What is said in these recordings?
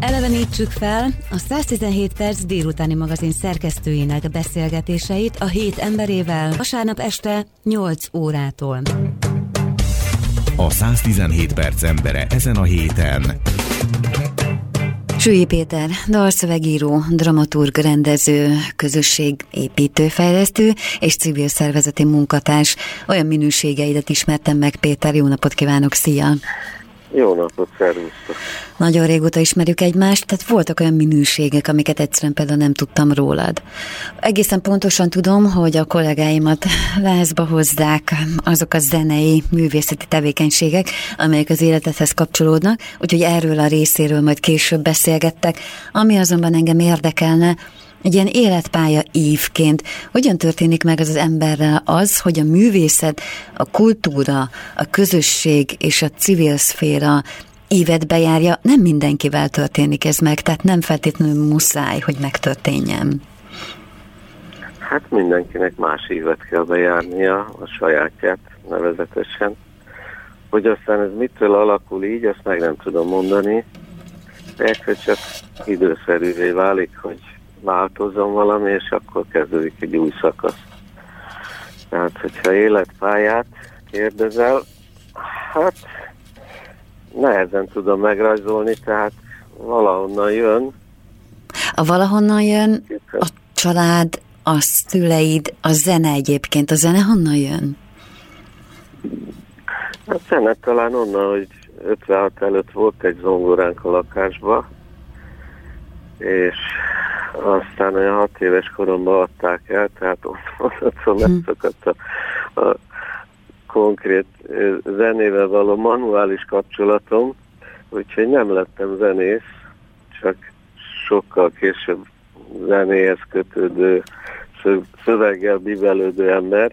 Elevenítsük fel a 117 perc délutáni magazin szerkesztőinek beszélgetéseit a hét emberével vasárnap este 8 órától. A 117 perc embere ezen a héten. Sői Péter, dalszövegíró, dramaturg, rendező, közösség építőfejlesztő és civil szervezeti munkatárs. Olyan minőségeidet ismertem meg, Péter, jó napot kívánok, szia! Jó napot, szervusztok! Nagyon régóta ismerjük egymást, tehát voltak olyan minőségek, amiket egyszerűen például nem tudtam rólad. Egészen pontosan tudom, hogy a kollégáimat lázba hozzák azok a zenei, művészeti tevékenységek, amelyek az életedhez kapcsolódnak, úgyhogy erről a részéről majd később beszélgettek. Ami azonban engem érdekelne, egy ilyen életpálya ívként. Hogyan történik meg az az emberrel az, hogy a művészet, a kultúra, a közösség és a civil szféra évet bejárja, nem mindenkivel történik ez meg, tehát nem feltétlenül muszáj, hogy megtörténjen. Hát mindenkinek más évet kell bejárnia, a sajátját nevezetesen. Hogy aztán ez mitől alakul így, azt meg nem tudom mondani. Egyszer csak időszerűvé válik, hogy változzon valami, és akkor kezdődik egy új szakasz. Tehát, hogyha életpályát kérdezel, hát nehezen tudom megrajzolni, tehát valahonnan jön. A valahonnan jön a család, a szüleid, a zene egyébként. A zene honnan jön? A zene talán onnan, hogy 56 előtt volt egy zongoránk a lakásba, és aztán olyan hat éves koromban adták el, tehát onnantól hm. megszakadt a, a konkrét zenével való manuális kapcsolatom, úgyhogy nem lettem zenész, csak sokkal később zenéhez kötődő, szöveggel bibelődő ember.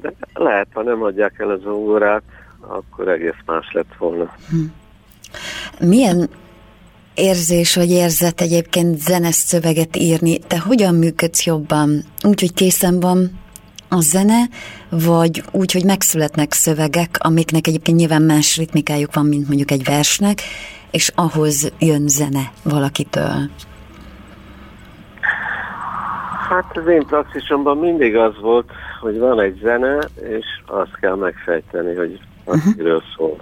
De lehet, ha nem adják el a zongorát, akkor egész más lett volna. Hm. Milyen érzés vagy érzet egyébként zenes szöveget írni? Te hogyan működsz jobban? Úgy, hogy készen van a zene, vagy úgy, hogy megszületnek szövegek, amiknek egyébként nyilván más ritmikájuk van, mint mondjuk egy versnek, és ahhoz jön zene valakitől? Hát az én praxisomban mindig az volt, hogy van egy zene, és azt kell megfejteni, hogy uh-huh. miről szól.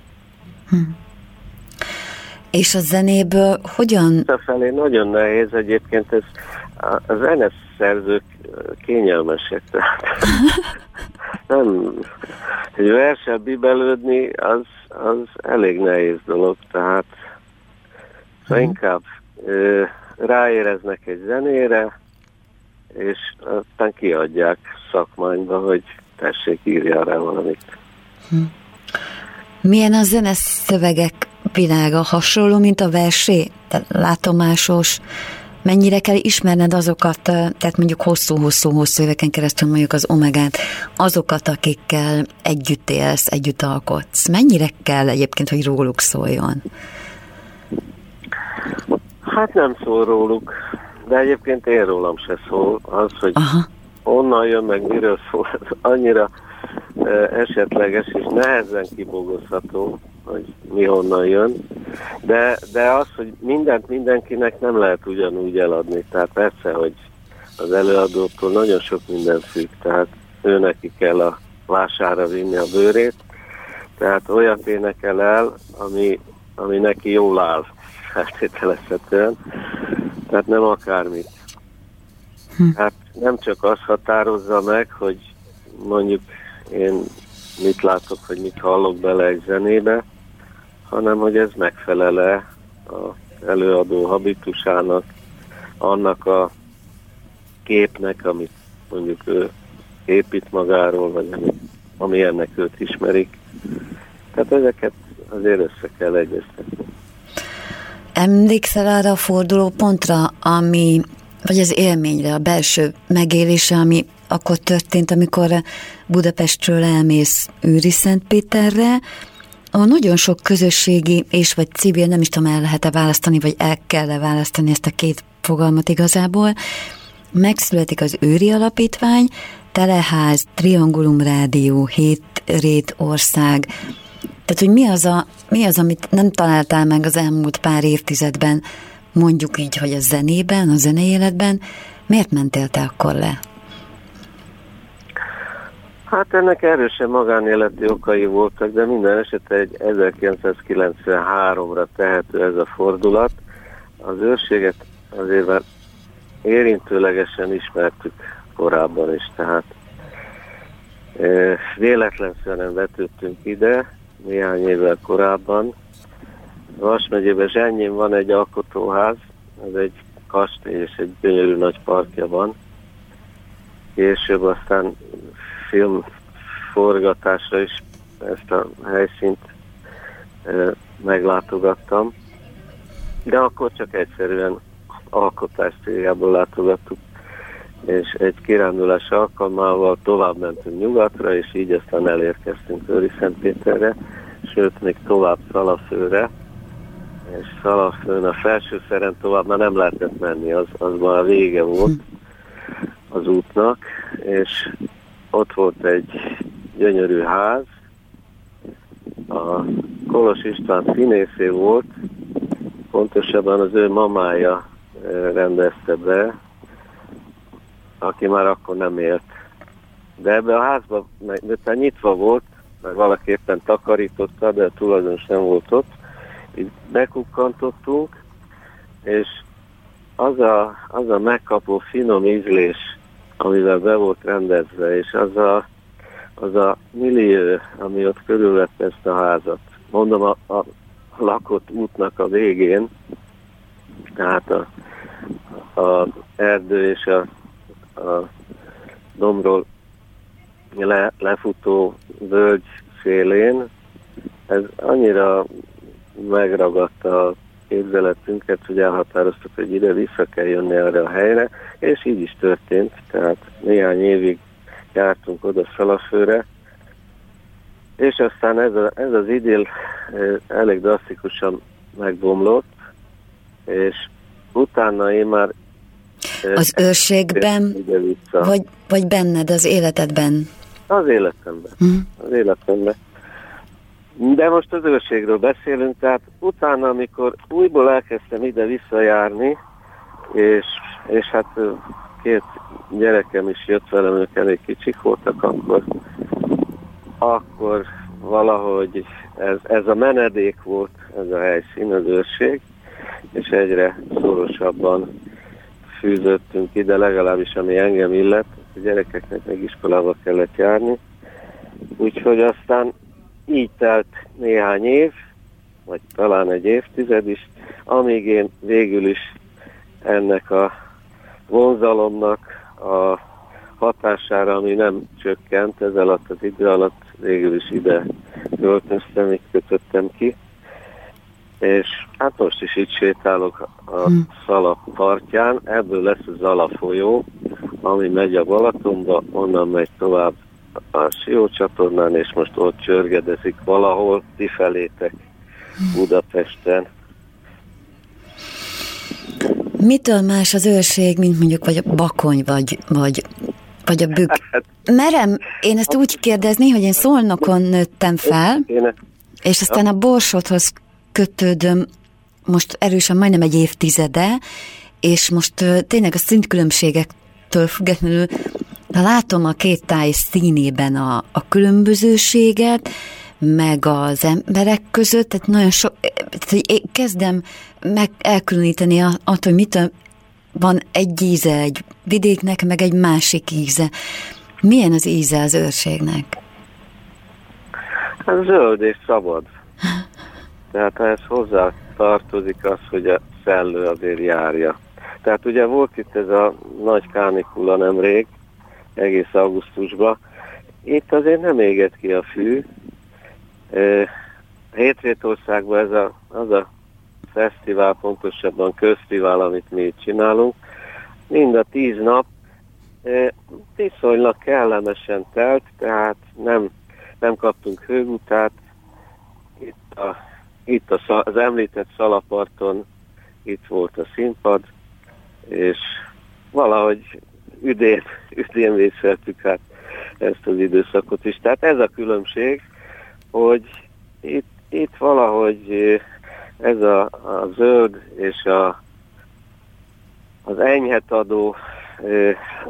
Uh-huh. És a zenéből hogyan... felé nagyon nehéz egyébként, ez a, a zeneszerzők kényelmesek, tehát nem, egy versel bibelődni, az, az elég nehéz dolog, tehát hmm. inkább ö, ráéreznek egy zenére, és aztán kiadják szakmányba, hogy tessék, írja rá valamit. Hmm. Milyen a zene szövegek világa hasonló, mint a versé? Tehát látomásos, mennyire kell ismerned azokat, tehát mondjuk hosszú-hosszú-hosszú éveken keresztül mondjuk az omegát, azokat, akikkel együtt élsz, együtt alkotsz. Mennyire kell egyébként, hogy róluk szóljon? Hát nem szól róluk, de egyébként én rólam se szól. Az, hogy Aha. onnan jön, meg miről szól, annyira esetleges és nehezen kibogozható, hogy mi honnan jön, de, de az, hogy mindent mindenkinek nem lehet ugyanúgy eladni, tehát persze, hogy az előadótól nagyon sok minden függ, tehát ő neki kell a vására vinni a bőrét, tehát olyat énekel el, ami, ami neki jól áll, feltételezhetően, tehát nem akármit. Hm. Hát nem csak azt határozza meg, hogy mondjuk én mit látok, hogy mit hallok bele egy zenébe, hanem hogy ez megfelele az előadó habitusának, annak a képnek, amit mondjuk ő épít magáról, vagy ami, ami ennek őt ismerik. Tehát ezeket azért össze kell egyeztetni. Emlékszel arra a forduló pontra, ami, vagy az élményre, a belső megélése, ami akkor történt, amikor Budapestről elmész Őri Szentpéterre, a nagyon sok közösségi és vagy civil, nem is tudom, el lehet-e választani, vagy el kell-e választani ezt a két fogalmat igazából, megszületik az Őri Alapítvány, Teleház, Triangulum Rádió, Hét Rét Ország. Tehát, hogy mi az, a, mi az, amit nem találtál meg az elmúlt pár évtizedben mondjuk így, hogy a zenében, a zenei életben, miért mentél te akkor le? Hát ennek erősen magánéleti okai voltak, de minden esetre egy 1993-ra tehető ez a fordulat. Az őrséget azért már érintőlegesen ismertük korábban is, tehát véletlenszerűen vetődtünk ide néhány évvel korábban. Vas megyében Zsenyén van egy alkotóház, ez egy kastély és egy gyönyörű nagy parkja van. Később aztán film forgatásra is ezt a helyszínt e, meglátogattam, de akkor csak egyszerűen alkotás céljából látogattuk, és egy kirándulás alkalmával tovább mentünk nyugatra, és így aztán elérkeztünk Őri Szentpéterre, sőt, még tovább Szalafőre, és Szalafőn a felső szeren tovább már nem lehetett menni, az, az már a vége volt az útnak, és ott volt egy gyönyörű ház, a Kolos István színészé volt, pontosabban az ő mamája rendezte be, aki már akkor nem élt. De ebbe a házba, miután nyitva volt, mert valaki éppen takarította, de a tulajdonos nem volt ott, így bekukkantottunk, és az a, az a megkapó finom ízlés, amivel be volt rendezve, és az a, az a millió, ami ott körülvette ezt a házat. Mondom, a, a lakott útnak a végén, tehát a, a erdő és a, a dombról le, lefutó völgy szélén, ez annyira megragadta a képzeletünket, hogy elhatároztuk, hogy ide vissza kell jönni erre a helyre, és így is történt, tehát néhány évig jártunk oda Szalafőre, és aztán ez, a, ez az idill elég drasztikusan megbomlott, és utána én már az őrségben, vagy, vagy benned, az életedben? Az életemben. Hm. Az életemben. De most az őrségről beszélünk, tehát utána, amikor újból elkezdtem ide visszajárni, és, és hát két gyerekem is jött velem, ők elég kicsik voltak, akkor, akkor valahogy ez, ez a menedék volt, ez a helyszín, az őrség, és egyre szorosabban fűzöttünk ide, legalábbis ami engem illet, a gyerekeknek meg iskolába kellett járni. Úgyhogy aztán így telt néhány év, vagy talán egy évtized is, amíg én végül is ennek a vonzalomnak a hatására, ami nem csökkent, ez alatt az idő alatt végül is ide költöztem, így kötöttem ki. És hát most is itt sétálok a hmm. Szala partján, ebből lesz az Zala folyó, ami megy a Balatonba, onnan megy tovább a Sió csatornán, és most ott csörgedezik valahol, ti felétek Budapesten. Mitől más az őrség, mint mondjuk vagy a bakony, vagy, vagy, vagy a bükk? Hát, Merem én ezt úgy kérdezni, hogy én Szolnokon nőttem fel, és aztán a Borsodhoz kötődöm most erősen majdnem egy évtizede, és most tényleg a szintkülönbségektől függetlenül látom a két táj színében a, a különbözőséget, meg az emberek között, tehát nagyon sok, tehát, hogy kezdem meg elkülöníteni attól, hogy mit van egy íze egy vidéknek, meg egy másik íze. Milyen az íze az őrségnek? Hát zöld és szabad. Tehát ehhez hozzá tartozik az, hogy a szellő azért járja. Tehát ugye volt itt ez a nagy kánikula nemrég, egész augusztusban. Itt azért nem éget ki a fű. Hétvétországban ez a, az a fesztivál, pontosabban köztivál, amit mi csinálunk, mind a tíz nap viszonylag kellemesen telt, tehát nem, nem kaptunk hőgutát. Itt, a, itt a, az említett szalaparton itt volt a színpad, és valahogy üdén, üdén vészeltük hát ezt az időszakot is. Tehát ez a különbség, hogy itt, itt valahogy ez a, a zöld és a az enyhet adó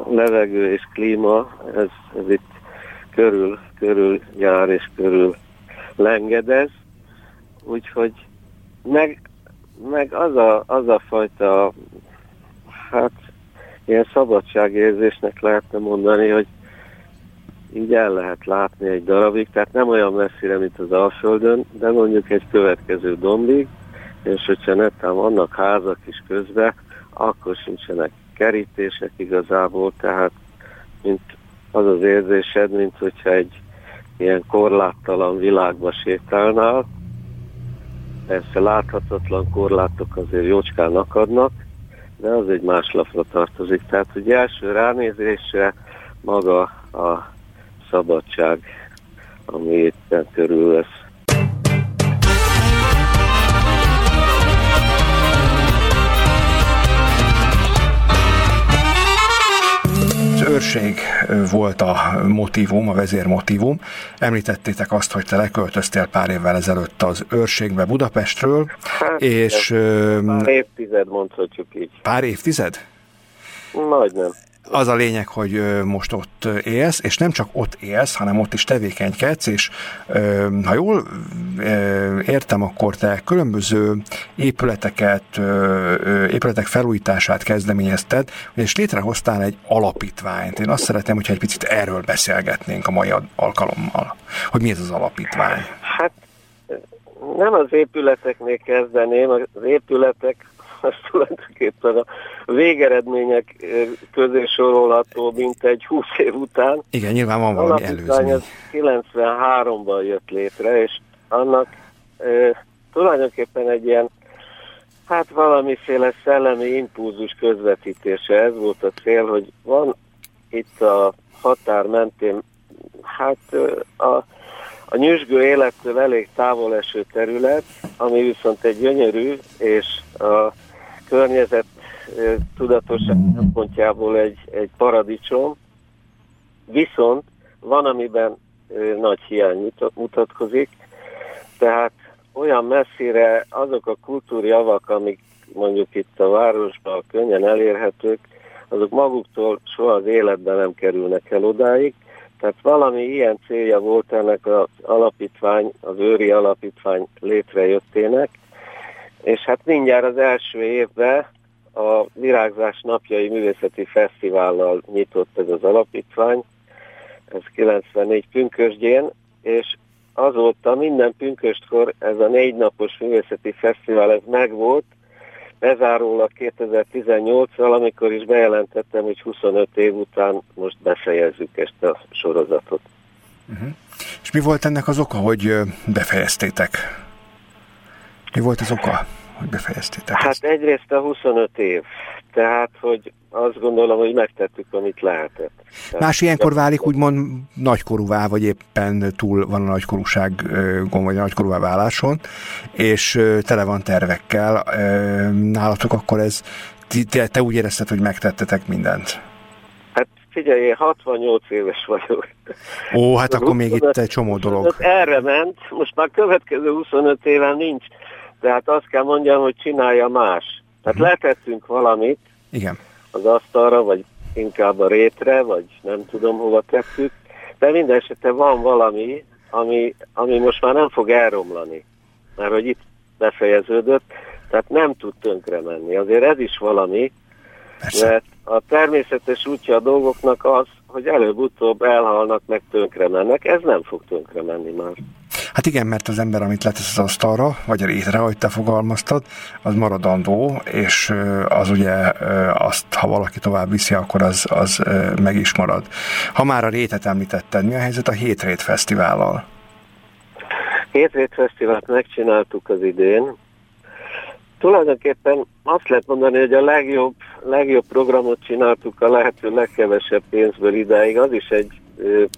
levegő és klíma, ez, ez itt körül, körül jár és körül lengedez, úgyhogy meg, meg az, a, az a fajta hát ilyen szabadságérzésnek lehetne mondani, hogy így el lehet látni egy darabig, tehát nem olyan messzire, mint az Alföldön, de mondjuk egy következő dombig, és hogyha netán vannak házak is közben, akkor sincsenek kerítések igazából, tehát mint az az érzésed, mint hogyha egy ilyen korláttalan világba sétálnál. Persze láthatatlan korlátok azért jócskán akadnak, de az egy más lapra tartozik. Tehát, hogy első ránézésre maga a szabadság, ami éppen körülvesz. őrség volt a motivum, a vezérmotívum. Említettétek azt, hogy te leköltöztél pár évvel ezelőtt az őrségbe Budapestről, hát, és... Pár évtized mondhatjuk így. Pár évtized? Majdnem az a lényeg, hogy most ott élsz, és nem csak ott élsz, hanem ott is tevékenykedsz, és ha jól értem, akkor te különböző épületeket, épületek felújítását kezdeményezted, és létrehoztál egy alapítványt. Én azt szeretném, hogyha egy picit erről beszélgetnénk a mai alkalommal, hogy mi ez az alapítvány. Hát nem az épületeknél kezdeném, az épületek az tulajdonképpen a végeredmények közé sorolható, mint egy 20 év után. Igen, nyilván van valami előzmény. Az 93-ban jött létre, és annak e, tulajdonképpen egy ilyen, hát valamiféle szellemi impulzus közvetítése. Ez volt a cél, hogy van itt a határ mentén, hát a a nyüzsgő élettől elég távol eső terület, ami viszont egy gyönyörű és a környezet tudatosság szempontjából egy, egy paradicsom, viszont van, amiben nagy hiány mutatkozik, tehát olyan messzire azok a kultúrjavak, amik mondjuk itt a városban könnyen elérhetők, azok maguktól soha az életben nem kerülnek el odáig. Tehát valami ilyen célja volt ennek az alapítvány, az őri alapítvány létrejöttének, és hát mindjárt az első évben a Virágzás Napjai Művészeti Fesztivállal nyitott ez az alapítvány, ez 94 pünkösdjén, és azóta minden pünköstkor ez a négy napos művészeti fesztivál ez megvolt, bezárólag 2018-ral, amikor is bejelentettem, hogy 25 év után most befejezzük ezt a sorozatot. Uh-huh. És mi volt ennek az oka, hogy befejeztétek? Mi volt az oka, hogy befejeztétek Hát ezt? egyrészt a 25 év, tehát, hogy azt gondolom, hogy megtettük, amit lehetett. Tehát Más ilyenkor válik úgymond nagykorúvá, vagy éppen túl van a nagykorúságon, vagy a nagykorúvá váláson, és tele van tervekkel. Nálatok akkor ez, te, te úgy érezted, hogy megtettetek mindent? Hát figyelj, én 68 éves vagyok. Ó, hát akkor még itt egy csomó dolog. Erre ment, most már következő 25 éven nincs tehát azt kell mondjam, hogy csinálja más. Tehát uh-huh. letettünk valamit Igen. az asztalra, vagy inkább a rétre, vagy nem tudom hova tettük, de minden esetre van valami, ami, ami most már nem fog elromlani, mert hogy itt befejeződött, tehát nem tud tönkre menni. Azért ez is valami, Persze. mert a természetes útja a dolgoknak az, hogy előbb-utóbb elhalnak, meg tönkre mennek. Ez nem fog tönkre menni már. Hát igen, mert az ember, amit letesz az asztalra, vagy a rétre, ahogy te fogalmaztad, az maradandó, és az ugye azt, ha valaki tovább viszi, akkor az, az meg is marad. Ha már a rétet említetted, mi a helyzet a Hétrét Fesztivállal? Hétrét Fesztivált megcsináltuk az idén. Tulajdonképpen azt lehet mondani, hogy a legjobb, legjobb programot csináltuk a lehető legkevesebb pénzből idáig. Az is egy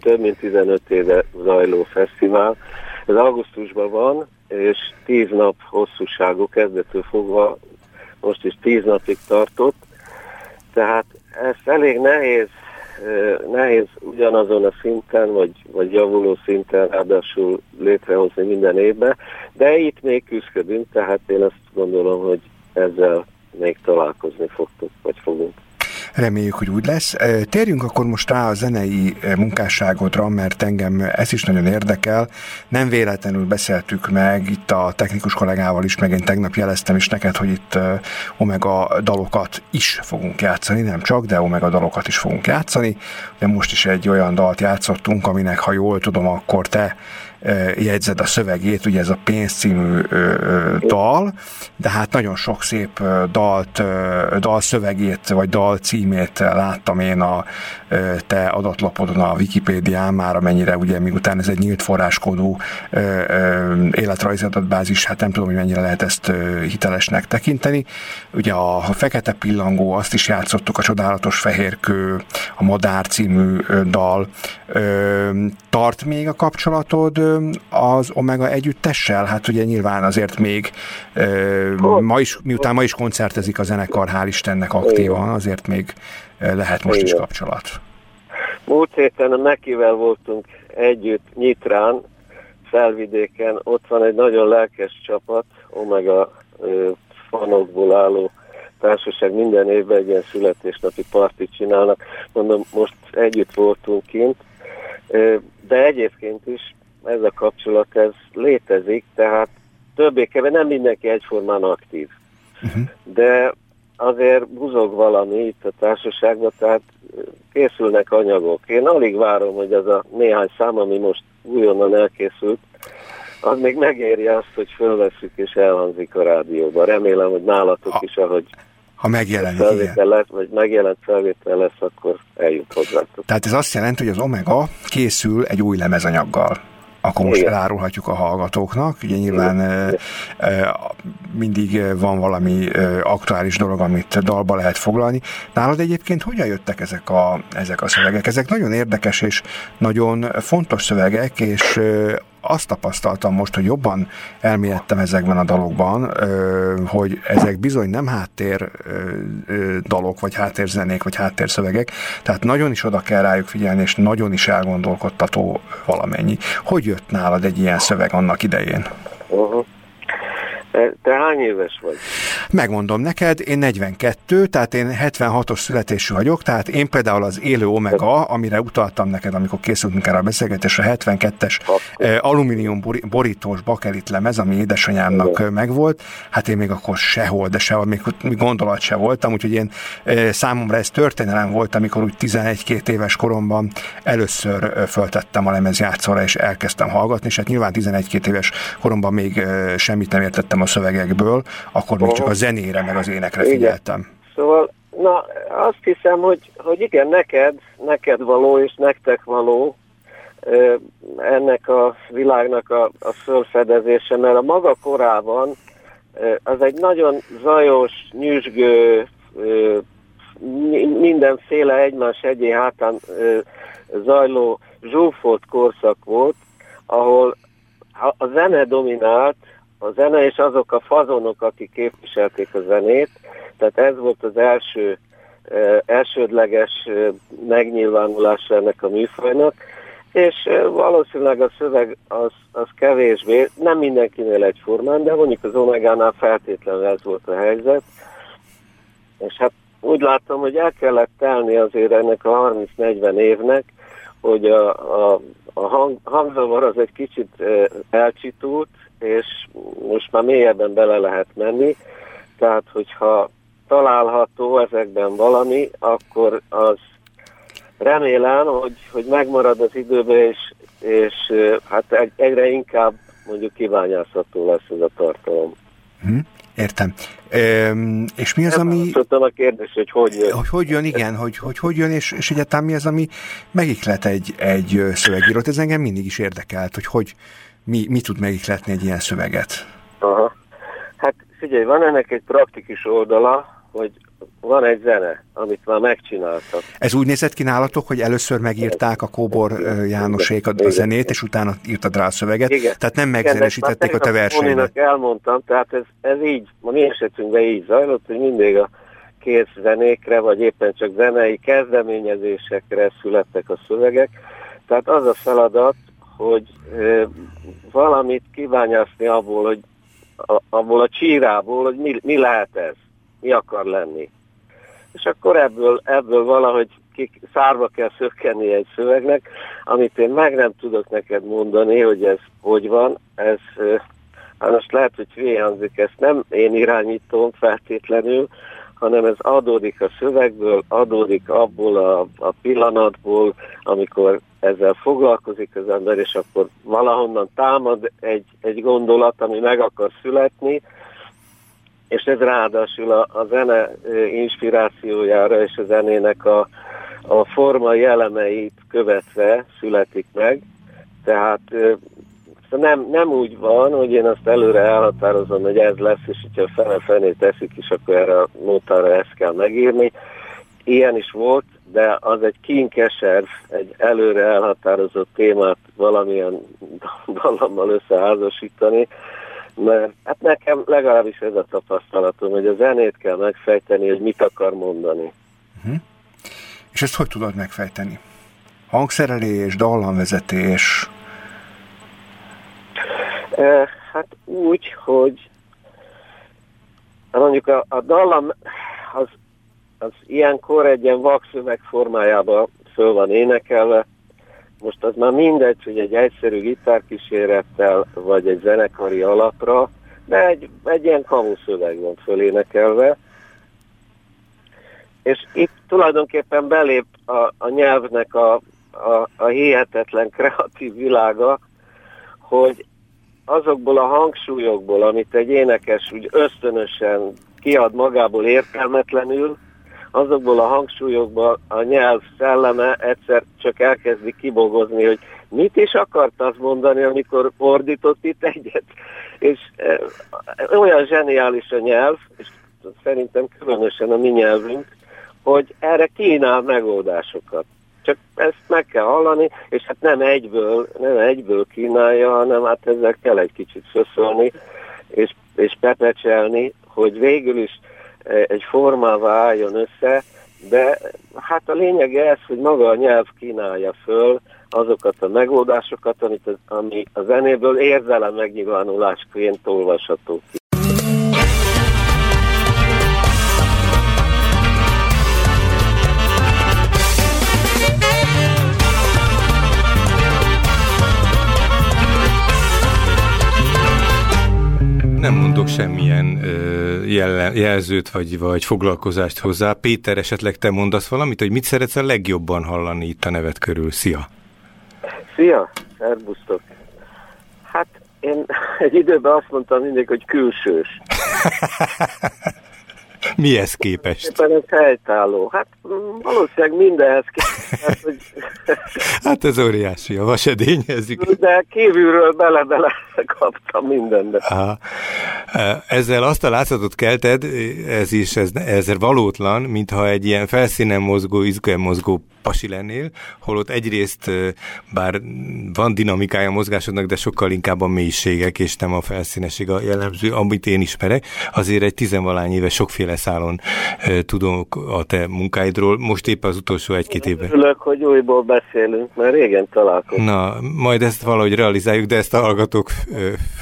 több mint 15 éve zajló fesztivál. Ez augusztusban van, és 10 nap hosszúságú kezdetől fogva most is 10 napig tartott. Tehát ez elég nehéz, nehéz ugyanazon a szinten, vagy, vagy javuló szinten ráadásul létrehozni minden évben, de itt még küzdködünk, tehát én azt gondolom, hogy ezzel még találkozni fogtok, vagy fogunk. Reméljük, hogy úgy lesz. Térjünk akkor most rá a zenei munkásságodra, mert engem ez is nagyon érdekel. Nem véletlenül beszéltük meg itt a technikus kollégával is, meg tegnap jeleztem is neked, hogy itt Omega dalokat is fogunk játszani, nem csak, de Omega dalokat is fogunk játszani. De most is egy olyan dalt játszottunk, aminek, ha jól tudom, akkor te jegyzed a szövegét, ugye ez a pénz című dal, de hát nagyon sok szép dalt, dal szövegét, vagy dal címét láttam én a te adatlapodon a Wikipédián már, amennyire ugye miután ez egy nyílt forráskódú életrajzi adatbázis, hát nem tudom, hogy mennyire lehet ezt hitelesnek tekinteni. Ugye a Fekete Pillangó, azt is játszottuk, a Csodálatos Fehérkő, a Madár című dal. Tart még a kapcsolatod az Omega együttessel? Hát ugye nyilván azért még ma is, miután ma is koncertezik a zenekar, hál' Istennek aktívan, azért még lehet most is kapcsolat. Múlt héten a Mekivel voltunk együtt Nyitrán, felvidéken, ott van egy nagyon lelkes csapat, Omega fanokból álló társaság minden évben egy ilyen születésnapi partit csinálnak. Mondom, most együtt voltunk kint, de egyébként is ez a kapcsolat, ez létezik, tehát többé-kevésbé nem mindenki egyformán aktív. Uh-huh. De azért buzog valami itt a társaságban, tehát készülnek anyagok. Én alig várom, hogy az a néhány szám, ami most újonnan elkészült, az még megéri azt, hogy fölveszük és elhangzik a rádióban. Remélem, hogy nálatok ha, is, ahogy ha megjelenik, igen. lesz, vagy megjelent felvétel lesz, akkor eljut hozzátok. Tehát ez azt jelenti, hogy az Omega készül egy új lemezanyaggal akkor most Igen. elárulhatjuk a hallgatóknak. Ugye nyilván Igen. mindig van valami aktuális dolog, amit dalba lehet foglalni. Nálad egyébként hogyan jöttek ezek a, ezek a szövegek? Ezek nagyon érdekes és nagyon fontos szövegek, és azt tapasztaltam most, hogy jobban elmélettem ezekben a dalokban, hogy ezek bizony nem háttér dalok, vagy háttérzenék, vagy háttérszövegek, tehát nagyon is oda kell rájuk figyelni, és nagyon is elgondolkodtató valamennyi. Hogy jött nálad egy ilyen szöveg annak idején? Uh-huh. Te hány éves vagy? Megmondom neked, én 42, tehát én 76-os születésű vagyok, tehát én például az élő Omega, amire utaltam neked, amikor készültünk erre a beszélgetésre, a 72-es eh, alumínium borítós bakelit lemez, ami édesanyámnak Igen. megvolt, hát én még akkor sehol, de sehol, még, még gondolat se voltam, úgyhogy én eh, számomra ez történelem volt, amikor úgy 11-2 éves koromban először eh, föltettem a lemezjátszóra, és elkezdtem hallgatni, és hát nyilván 11-2 éves koromban még eh, semmit nem értettem a szövegekből, akkor még csak a zenére, meg az énekre figyeltem. Igen. Szóval, na, azt hiszem, hogy, hogy igen, neked, neked való és nektek való ennek a világnak a, a fölfedezése, mert a maga korában az egy nagyon zajos, nyüzsgő, mindenféle egymás egyé hátán zajló zsúfolt korszak volt, ahol a zene dominált, a zene és azok a fazonok, akik képviselték a zenét. Tehát ez volt az első elsődleges megnyilvánulása ennek a műfajnak, és valószínűleg a szöveg az, az kevésbé, nem mindenkinél egyformán, de mondjuk az Omegánál feltétlenül ez volt a helyzet, és hát úgy látom, hogy el kellett telni azért ennek a 30-40 évnek, hogy a, a, a hang, hangzavar az egy kicsit elcsitult, és most már mélyebben bele lehet menni, tehát hogyha található ezekben valami, akkor az remélem, hogy, hogy megmarad az időben, és, és hát egyre inkább mondjuk kíványázható lesz ez a tartalom. Hm, értem. Üm, és mi az, Nem ami... a kérdés, hogy hogy jön. Hogy, hogy jön, igen, hogy hogy, hogy jön, és, és egyáltalán mi az, ami megiklet egy, egy szövegírót. Ez engem mindig is érdekelt, hogy hogy, mi, mi tud megikletni egy ilyen szöveget? Aha. Hát figyelj, van ennek egy praktikus oldala, hogy van egy zene, amit már megcsináltak. Ez úgy nézett ki nálatok, hogy először megírták a Kóbor Jánosék a, a zenét, és utána írtad rá a szöveget, Igen. tehát nem megzenesítették a te versenynek. elmondtam, tehát ez, ez így, a mi esetünkben így zajlott, hogy mindig a kész zenékre, vagy éppen csak zenei kezdeményezésekre születtek a szövegek. Tehát az a feladat, hogy valamit kíványászni abból, hogy a, abból a csírából, hogy mi, mi lehet ez. mi akar lenni. És akkor ebből, ebből valahogy kik, szárba kell szökkenni egy szövegnek, amit én meg nem tudok neked mondani, hogy ez hogy van, ez hát most lehet, hogy hangzik, ezt nem én irányítom feltétlenül, hanem ez adódik a szövegből, adódik abból a, a pillanatból, amikor ezzel foglalkozik az ember, és akkor valahonnan támad egy, egy gondolat, ami meg akar születni, és ez ráadásul a, a zene inspirációjára és a zenének a, a formai elemeit követve születik meg. Tehát nem, nem úgy van, hogy én azt előre elhatározom, hogy ez lesz, és hogyha fele fené teszik is, akkor erre a nótára ezt kell megírni. Ilyen is volt, de az egy kinkeserv, egy előre elhatározott témát valamilyen dallammal összeházasítani, mert hát nekem legalábbis ez a tapasztalatom, hogy a zenét kell megfejteni, hogy mit akar mondani. Uh-huh. És ezt hogy tudod megfejteni? Hangszerelés, dallamvezetés? Hát úgy, hogy mondjuk a, a dallam az, az ilyenkor egy ilyen vakszöveg formájában föl van énekelve, most az már mindegy, hogy egy egyszerű gitárkísérettel, vagy egy zenekari alapra, de egy, egy ilyen kamuszöveg van fölénekelve. És itt tulajdonképpen belép a, a nyelvnek a, a, a hihetetlen kreatív világa, hogy azokból a hangsúlyokból, amit egy énekes úgy ösztönösen kiad magából értelmetlenül, azokból a hangsúlyokból a nyelv szelleme egyszer csak elkezdi kibogozni, hogy mit is akart az mondani, amikor fordított itt egyet. És e, olyan zseniális a nyelv, és szerintem különösen a mi nyelvünk, hogy erre kínál megoldásokat. Csak ezt meg kell hallani, és hát nem egyből, nem egyből kínálja, hanem hát ezzel kell egy kicsit szöszölni, és, és pepecselni, hogy végül is egy formává álljon össze, de hát a lényeg ez, hogy maga a nyelv kínálja föl azokat a megoldásokat, amit az, ami a zenéből érzelem megnyilvánulásként olvasható ki. Nem mondok semmilyen ö, jel, jelzőt vagy, vagy foglalkozást hozzá. Péter, esetleg te mondasz valamit, hogy mit szeretsz a legjobban hallani itt a nevet körül? Szia! Szia! Szerbusztok! Hát én egy időben azt mondtam mindig, hogy külsős. Mihez képest? Éppen ez helytálló. Hát mm, valószínűleg mindenhez képest. Hogy... hát ez óriási, a vasedényezik. De kívülről bele-bele kaptam mindenbe. Aha. Ezzel azt a látszatot kelted, ez is ez, ez valótlan, mintha egy ilyen felszínen mozgó, izgően mozgó pasi lennél, holott egyrészt bár van dinamikája a mozgásodnak, de sokkal inkább a mélységek, és nem a felszíneség a jellemző, amit én ismerek. Azért egy tizenvalány éve sokféle szálon tudok a te munkáidról, most éppen az utolsó egy-két évben. Örülök, hogy újból beszélünk, mert régen találkozunk. Na, majd ezt valahogy realizáljuk, de ezt a hallgatók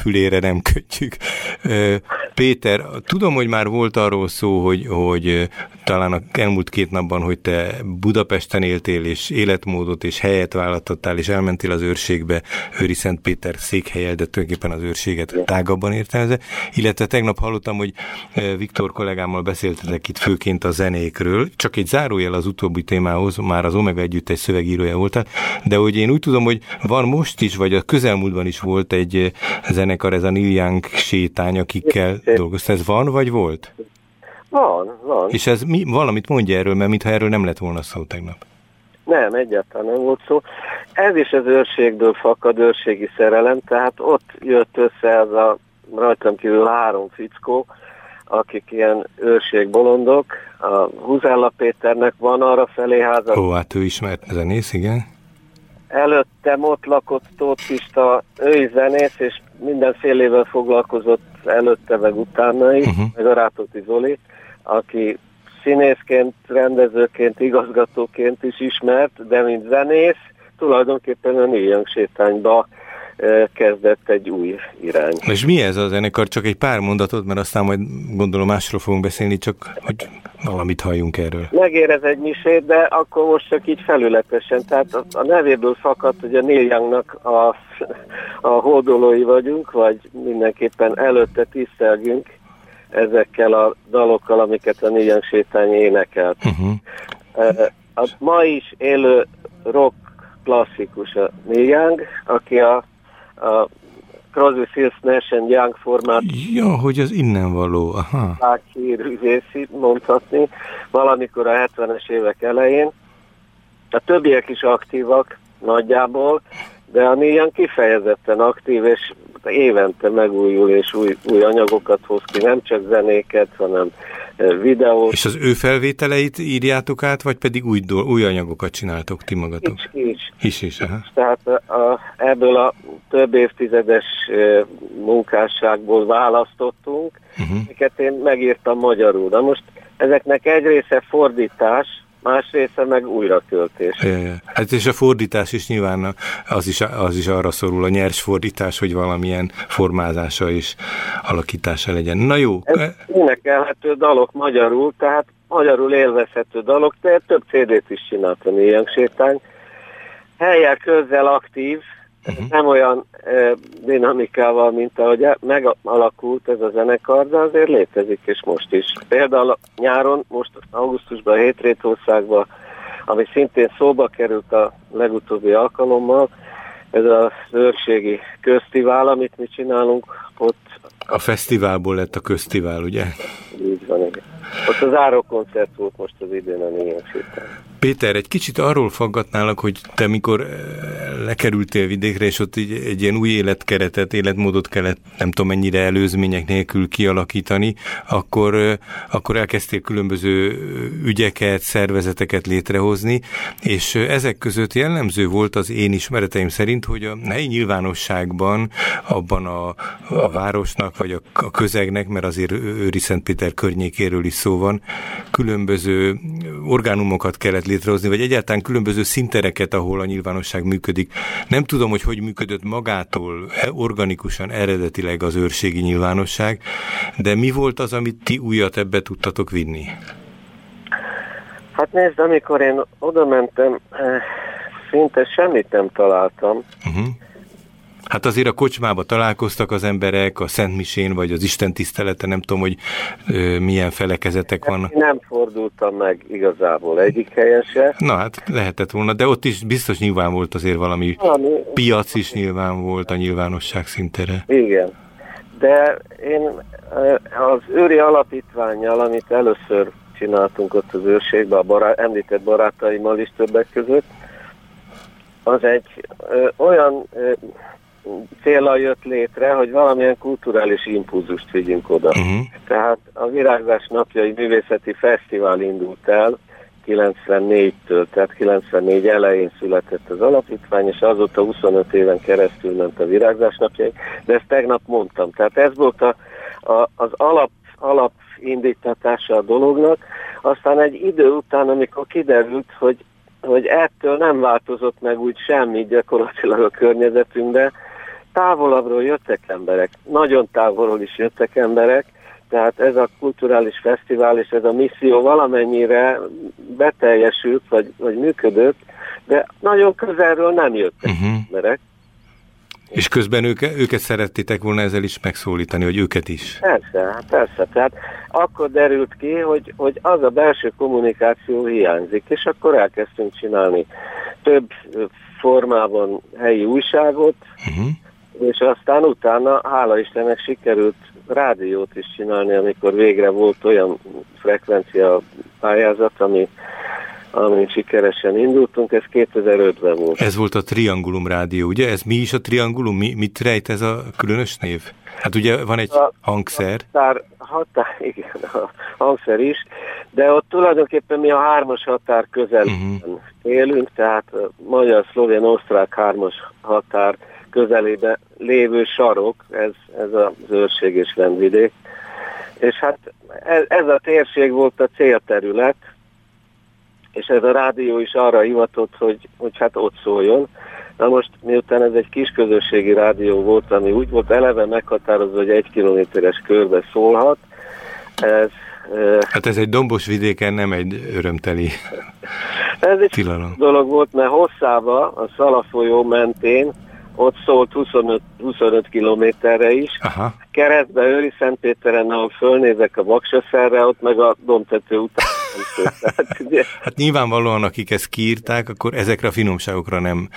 fülére nem kötjük. Péter, tudom, hogy már volt arról szó, hogy, hogy talán a elmúlt két napban, hogy te Budapesten éltél, és életmódot és helyet választottál, és elmentél az őrségbe, Őri Szent Péter székhelyel, de tulajdonképpen az őrséget tágabban értelmezve. Illetve tegnap hallottam, hogy Viktor kollégámmal beszéltetek itt főként a zenékről, csak egy zárójel az utóbbi témához, már az Omega együtt egy szövegírója voltál, de hogy én úgy tudom, hogy van most is, vagy a közelmúltban is volt egy zenekar, ez a Neil Young sétány, akikkel dolgoztál. Ez van, vagy volt? Van, van. És ez mi, valamit mondja erről, mert mintha erről nem lett volna szó tegnap. Nem, egyáltalán nem volt szó. Ez is az őrségből fakad, őrségi szerelem, tehát ott jött össze ez a rajtam kívül három fickó, akik ilyen őrségbolondok. A Huzella Péternek van arra felé házat. Ó, hát ő ismert zenész, igen. Előttem ott lakott Tóth Pista, ő is zenész, és mindenfélével foglalkozott előtte, meg utána is, uh-huh. meg a Rátóti Zoli, aki színészként, rendezőként, igazgatóként is ismert, de mint zenész, tulajdonképpen a Neil sétányba kezdett egy új irány. És mi ez a zenekar? Csak egy pár mondatot, mert aztán majd gondolom másról fogunk beszélni, csak hogy valamit halljunk erről. Megérez egy misét, de akkor most csak így felületesen. Tehát a, a nevéből fakadt, hogy a Neil Youngnak a, a hódolói vagyunk, vagy mindenképpen előtte tisztelgünk ezekkel a dalokkal, amiket a Neil Young sétány énekelt. Uh-huh. A ma is élő rock klasszikus a Neil Young, aki a a Crosby, Stills, Nash Young formát. Ja, hogy az innen való, aha. Hírűzészi mondhatni, valamikor a 70-es évek elején. A többiek is aktívak nagyjából, de a Neil kifejezetten aktív, és évente megújul, és új, új anyagokat hoz ki, nem csak zenéket, hanem videót. És az ő felvételeit írjátok át, vagy pedig új, új anyagokat csináltok ti magatok? Is, is. Is, is, aha. Tehát a, ebből a több évtizedes munkásságból választottunk, uh-huh. amiket én megírtam magyarul. Na most ezeknek egy része fordítás, más része meg újraköltés. Hát és a fordítás is nyilván az is, az is arra szorul, a nyers fordítás, hogy valamilyen formázása és alakítása legyen. Na jó. Ez énekelhető dalok magyarul, tehát magyarul élvezhető dalok, de több CD-t is csináltam ilyen sétány. Helyel közzel aktív, uh-huh. nem olyan e, dinamikával, mint ahogy megalakult ez a zenekar, de azért létezik, és most is. Például nyáron, most augusztusban, Hétrétországban, ami szintén szóba került a legutóbbi alkalommal, ez az őrségi köztivál, amit mi csinálunk, ott... A fesztiválból lett a köztivál, ugye? Így van, igen. Ott az árókoncert volt most az idén a néhány Péter, egy kicsit arról faggatnálak, hogy te mikor eh, lekerültél vidékre, és ott egy, egy ilyen új életkeretet, életmódot kellett, nem tudom mennyire előzmények nélkül kialakítani, akkor, eh, akkor elkezdtél különböző eh, ügyeket, szervezeteket létrehozni, és ezek között jellemző volt az én ismereteim szerint, hogy a helyi nyilvánosságban, abban a, a városnak, vagy a, a közegnek, mert azért Őri Szentpéter környékéről is szó van, különböző orgánumokat kellett létrehozni, vagy egyáltalán különböző szintereket, ahol a nyilvánosság működik. Nem tudom, hogy hogy működött magától organikusan, eredetileg az őrségi nyilvánosság, de mi volt az, amit ti újat ebbe tudtatok vinni? Hát nézd, amikor én oda mentem, eh, szinte semmit nem találtam. Uh-huh. Hát azért a kocsmába találkoztak az emberek, a Szent Misén, vagy az Isten tisztelete, nem tudom, hogy ö, milyen felekezetek vannak. Nem fordultam meg igazából egyik helyen se. Na hát lehetett volna, de ott is biztos nyilván volt azért valami, valami piac is nyilván volt a nyilvánosság szintere. Igen, de én az őri alapítványjal, amit először csináltunk ott az őrségben, a barát, említett barátaimmal is többek között, az egy ö, olyan ö, célra jött létre, hogy valamilyen kulturális impulzust vigyünk oda. Uh-huh. Tehát a Virágzás Napjai Művészeti Fesztivál indult el 94-től, tehát 94 elején született az alapítvány, és azóta 25 éven keresztül ment a Virágzás Napjai, de ezt tegnap mondtam. Tehát ez volt a, a, az alap, alap indítatása a dolognak, aztán egy idő után, amikor kiderült, hogy hogy ettől nem változott meg úgy semmi gyakorlatilag a környezetünkben, távolabbról jöttek emberek, nagyon távolról is jöttek emberek, tehát ez a kulturális fesztivál és ez a misszió valamennyire beteljesült, vagy, vagy működött, de nagyon közelről nem jöttek uh-huh. emberek. És közben őke, őket szerettétek volna ezzel is megszólítani, hogy őket is? Persze, hát persze. Tehát akkor derült ki, hogy, hogy az a belső kommunikáció hiányzik, és akkor elkezdtünk csinálni több formában helyi újságot, uh-huh és aztán utána, hála Istennek sikerült rádiót is csinálni, amikor végre volt olyan frekvencia pályázat, ami, ami sikeresen indultunk, ez 2005-ben volt. Ez volt a Triangulum rádió, ugye? Ez mi is a Triangulum? Mi, mit rejt ez a különös név? Hát ugye van egy a, hangszer. Határ, határ, igen, a hangszer is, de ott tulajdonképpen mi a hármas határ közel uh-huh. élünk, tehát magyar, szlovén, osztrák hármas határ közelébe lévő sarok, ez, ez az őrség és rendvidék. És hát ez, ez a térség volt a célterület, és ez a rádió is arra hivatott, hogy, hogy hát ott szóljon. Na most, miután ez egy kis közösségi rádió volt, ami úgy volt eleve meghatározva, hogy egy kilométeres körbe szólhat, ez Hát ez egy dombos vidéken nem egy örömteli Ez egy tilalom. dolog volt, mert hosszába a Szalafolyó mentén ott szólt 25, 25 kilométerre is. Aha. Keresztbe Őri Szentpéteren, ahol fölnézek a Baksaszerre, ott meg a domtető után. hát, ugye... hát nyilvánvalóan, akik ezt kiírták, akkor ezekre a finomságokra nem...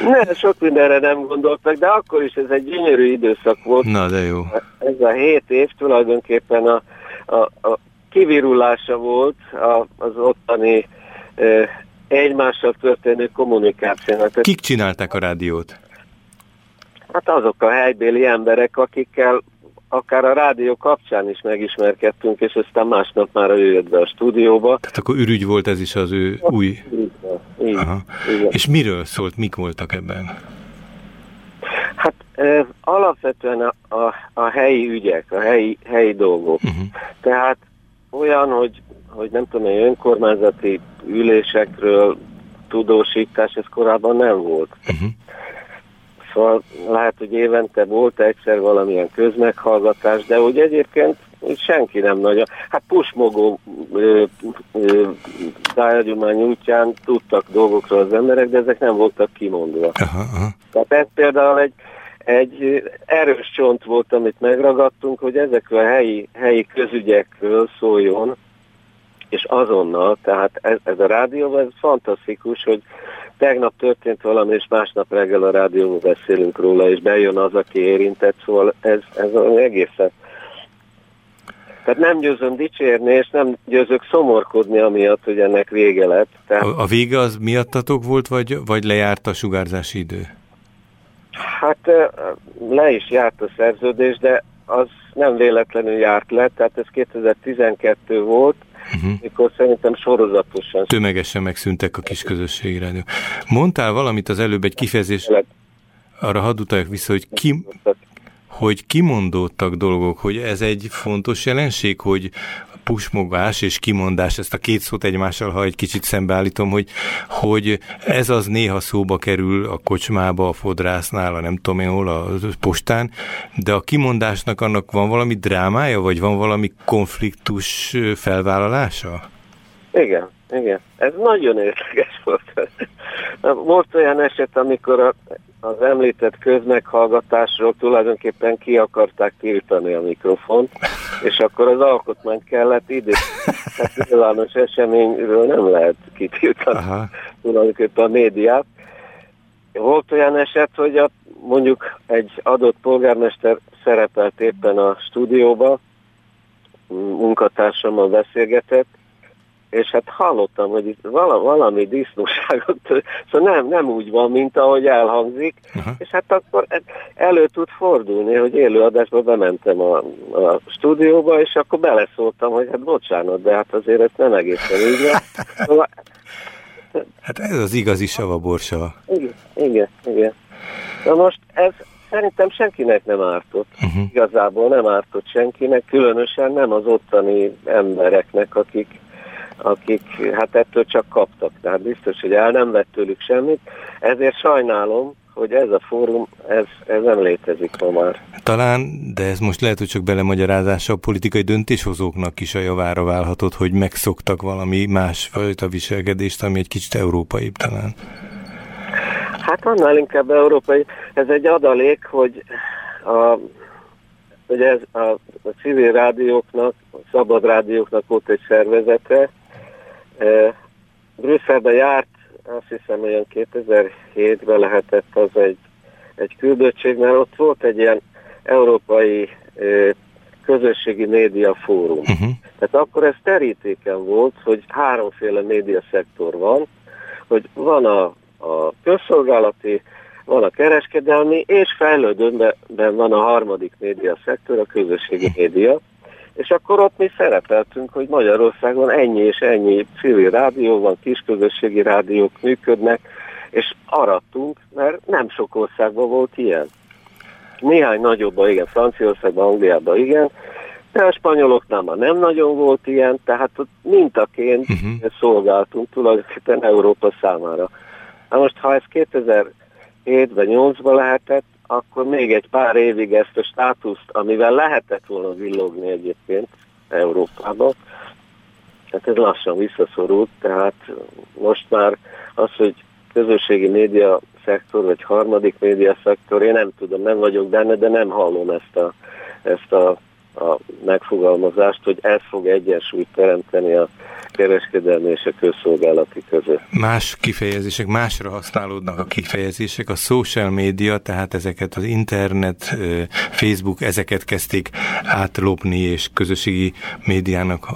Ne, sok mindenre nem gondoltak, de akkor is ez egy gyönyörű időszak volt. Na, de jó. Ez a hét év tulajdonképpen a, a, a kivirulása volt a, az ottani e, egymással történő kommunikációnak. Kik csinálták a rádiót? Hát azok a helybéli emberek, akikkel akár a rádió kapcsán is megismerkedtünk, és aztán másnap már ő jött be a stúdióba. Tehát akkor ürügy volt ez is az ő hát, új... Így, Aha. És miről szólt, mik voltak ebben? Hát e, alapvetően a, a, a helyi ügyek, a helyi, helyi dolgok. Uh-huh. Tehát olyan, hogy, hogy nem tudom, hogy önkormányzati ülésekről tudósítás, ez korábban nem volt. Uh-huh. Szóval lehet, hogy évente volt egyszer valamilyen közmeghallgatás, de úgy egyébként senki nem nagy. Hát pusmogó tájagyomány útján tudtak dolgokról az emberek, de ezek nem voltak kimondva. Aha, aha. Tehát ez például egy, egy erős csont volt, amit megragadtunk, hogy ezekről a helyi, helyi közügyekről szóljon, és azonnal, tehát ez, ez a rádió, ez fantasztikus, hogy tegnap történt valami, és másnap reggel a rádióban beszélünk róla, és bejön az, aki érintett, szóval ez, ez egészen. Tehát nem győzöm dicsérni, és nem győzök szomorkodni amiatt, hogy ennek vége lett. Tehát... A, a vége az miattatok volt, vagy, vagy lejárt a sugárzási idő? Hát le is járt a szerződés, de az nem véletlenül járt le, tehát ez 2012 volt, uh-huh. mikor szerintem sorozatosan. Tömegesen megszűntek a kis közösségi rádió. Mondtál valamit az előbb egy kifejezés, arra hadd utaljak vissza, hogy ki, hogy kimondódtak dolgok, hogy ez egy fontos jelenség, hogy pusmogás és kimondás, ezt a két szót egymással, ha egy kicsit szembeállítom, hogy, hogy ez az néha szóba kerül a kocsmába, a fodrásznál, a nem tudom én hol, a postán, de a kimondásnak annak van valami drámája, vagy van valami konfliktus felvállalása? Igen, igen. Ez nagyon érdekes volt. Volt olyan eset, amikor a az említett közmeghallgatásról tulajdonképpen ki akarták tiltani a mikrofont, és akkor az alkotmányt kellett ide. Hát nyilvános eseményről nem lehet kitiltani Aha. tulajdonképpen a médiát. Volt olyan eset, hogy a, mondjuk egy adott polgármester szerepelt éppen a stúdióba, munkatársammal beszélgetett, és hát hallottam, hogy itt valami, valami disznóságot, szóval nem, nem úgy van, mint ahogy elhangzik, uh-huh. és hát akkor elő tud fordulni, hogy élőadásba bementem a, a stúdióba, és akkor beleszóltam, hogy hát bocsánat, de hát azért ez nem egészen így van. Szóval, hát ez az igazi savaborsa. Igen, igen, igen. Na most ez szerintem senkinek nem ártott. Uh-huh. Igazából nem ártott senkinek, különösen nem az ottani embereknek, akik akik hát ettől csak kaptak. Tehát biztos, hogy el nem vett tőlük semmit. Ezért sajnálom, hogy ez a fórum, ez, ez nem létezik ma már. Talán, de ez most lehet, hogy csak belemagyarázása a politikai döntéshozóknak is a javára válhatott, hogy megszoktak valami másfajta viselkedést, ami egy kicsit európai talán. Hát annál inkább európai. Ez egy adalék, hogy a, ugye ez a, a civil rádióknak, a szabad rádióknak volt egy szervezete, Brüsszelbe járt, azt hiszem olyan 2007-ben lehetett az egy, egy küldöttség, mert ott volt egy ilyen európai közösségi média fórum. Uh-huh. Tehát akkor ez terítéken volt, hogy háromféle média szektor van, hogy van a, a közszolgálati, van a kereskedelmi, és fejlődőben van a harmadik média szektor, a közösségi média. És akkor ott mi szerepeltünk, hogy Magyarországon ennyi és ennyi civil rádió van, kisközösségi rádiók működnek, és arattunk, mert nem sok országban volt ilyen. Néhány nagyobban, igen, Franciaországban, Angliában, igen, de a spanyoloknál már nem nagyon volt ilyen, tehát ott mintaként uh-huh. szolgáltunk tulajdonképpen Európa számára. Na most, ha ez 2000 7-ben, 8-ban lehetett, akkor még egy pár évig ezt a státuszt, amivel lehetett volna villogni egyébként Európában, hát ez lassan visszaszorult, tehát most már az, hogy közösségi média szektor, vagy harmadik média szektor, én nem tudom, nem vagyok benne, de nem hallom ezt a, ezt a a megfogalmazást, hogy ez fog egyensúlyt teremteni a kereskedelmi és a közszolgálati között. Más kifejezések, másra használódnak a kifejezések, a social media, tehát ezeket az internet, Facebook, ezeket kezdték átlopni és közösségi médiának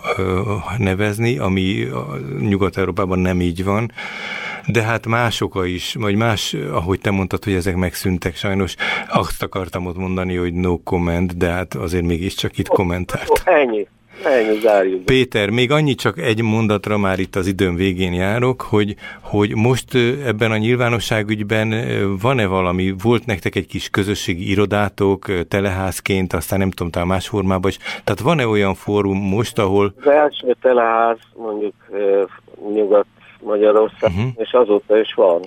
nevezni, ami Nyugat-Európában nem így van de hát mások is, vagy más, ahogy te mondtad, hogy ezek megszűntek sajnos, azt akartam ott mondani, hogy no comment, de hát azért mégiscsak itt kommentált. Ennyi. Ennyi, zárjuk. Péter, még annyi csak egy mondatra már itt az időm végén járok, hogy, hogy most ebben a nyilvánosságügyben van-e valami, volt nektek egy kis közösségi irodátok, teleházként, aztán nem tudom, talán más formában is, tehát van-e olyan fórum most, ahol... Az első teleház mondjuk nyugat Magyarország, uh-huh. és azóta is van.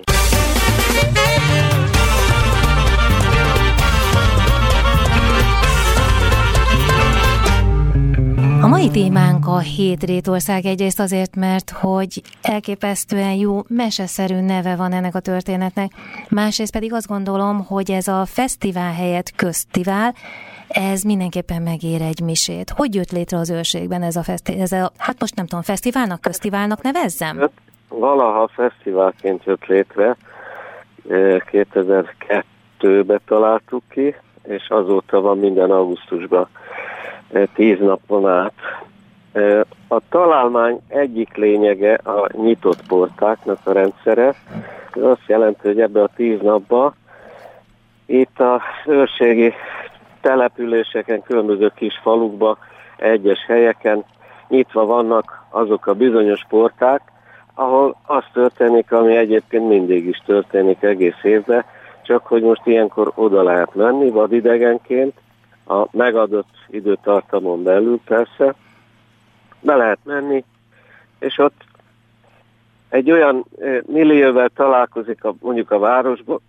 A mai témánk a hét rétország egyrészt azért, mert hogy elképesztően jó, meseszerű neve van ennek a történetnek, másrészt pedig azt gondolom, hogy ez a fesztivál helyett köztivál, ez mindenképpen megér egy misét. Hogy jött létre az őrségben ez a fesztivál? Hát most nem tudom, fesztiválnak, köztiválnak nevezzem? Valaha fesztiválként jött létre, 2002-be találtuk ki, és azóta van minden augusztusban, tíz napon át. A találmány egyik lényege a nyitott portáknak a rendszere. Ez azt jelenti, hogy ebbe a tíz napba itt a őrségi településeken, különböző kis falukba, egyes helyeken nyitva vannak azok a bizonyos porták, ahol az történik, ami egyébként mindig is történik egész évben, csak hogy most ilyenkor oda lehet menni vadidegenként, a megadott időtartamon belül persze, be lehet menni, és ott egy olyan millióvel találkozik a, mondjuk a városból,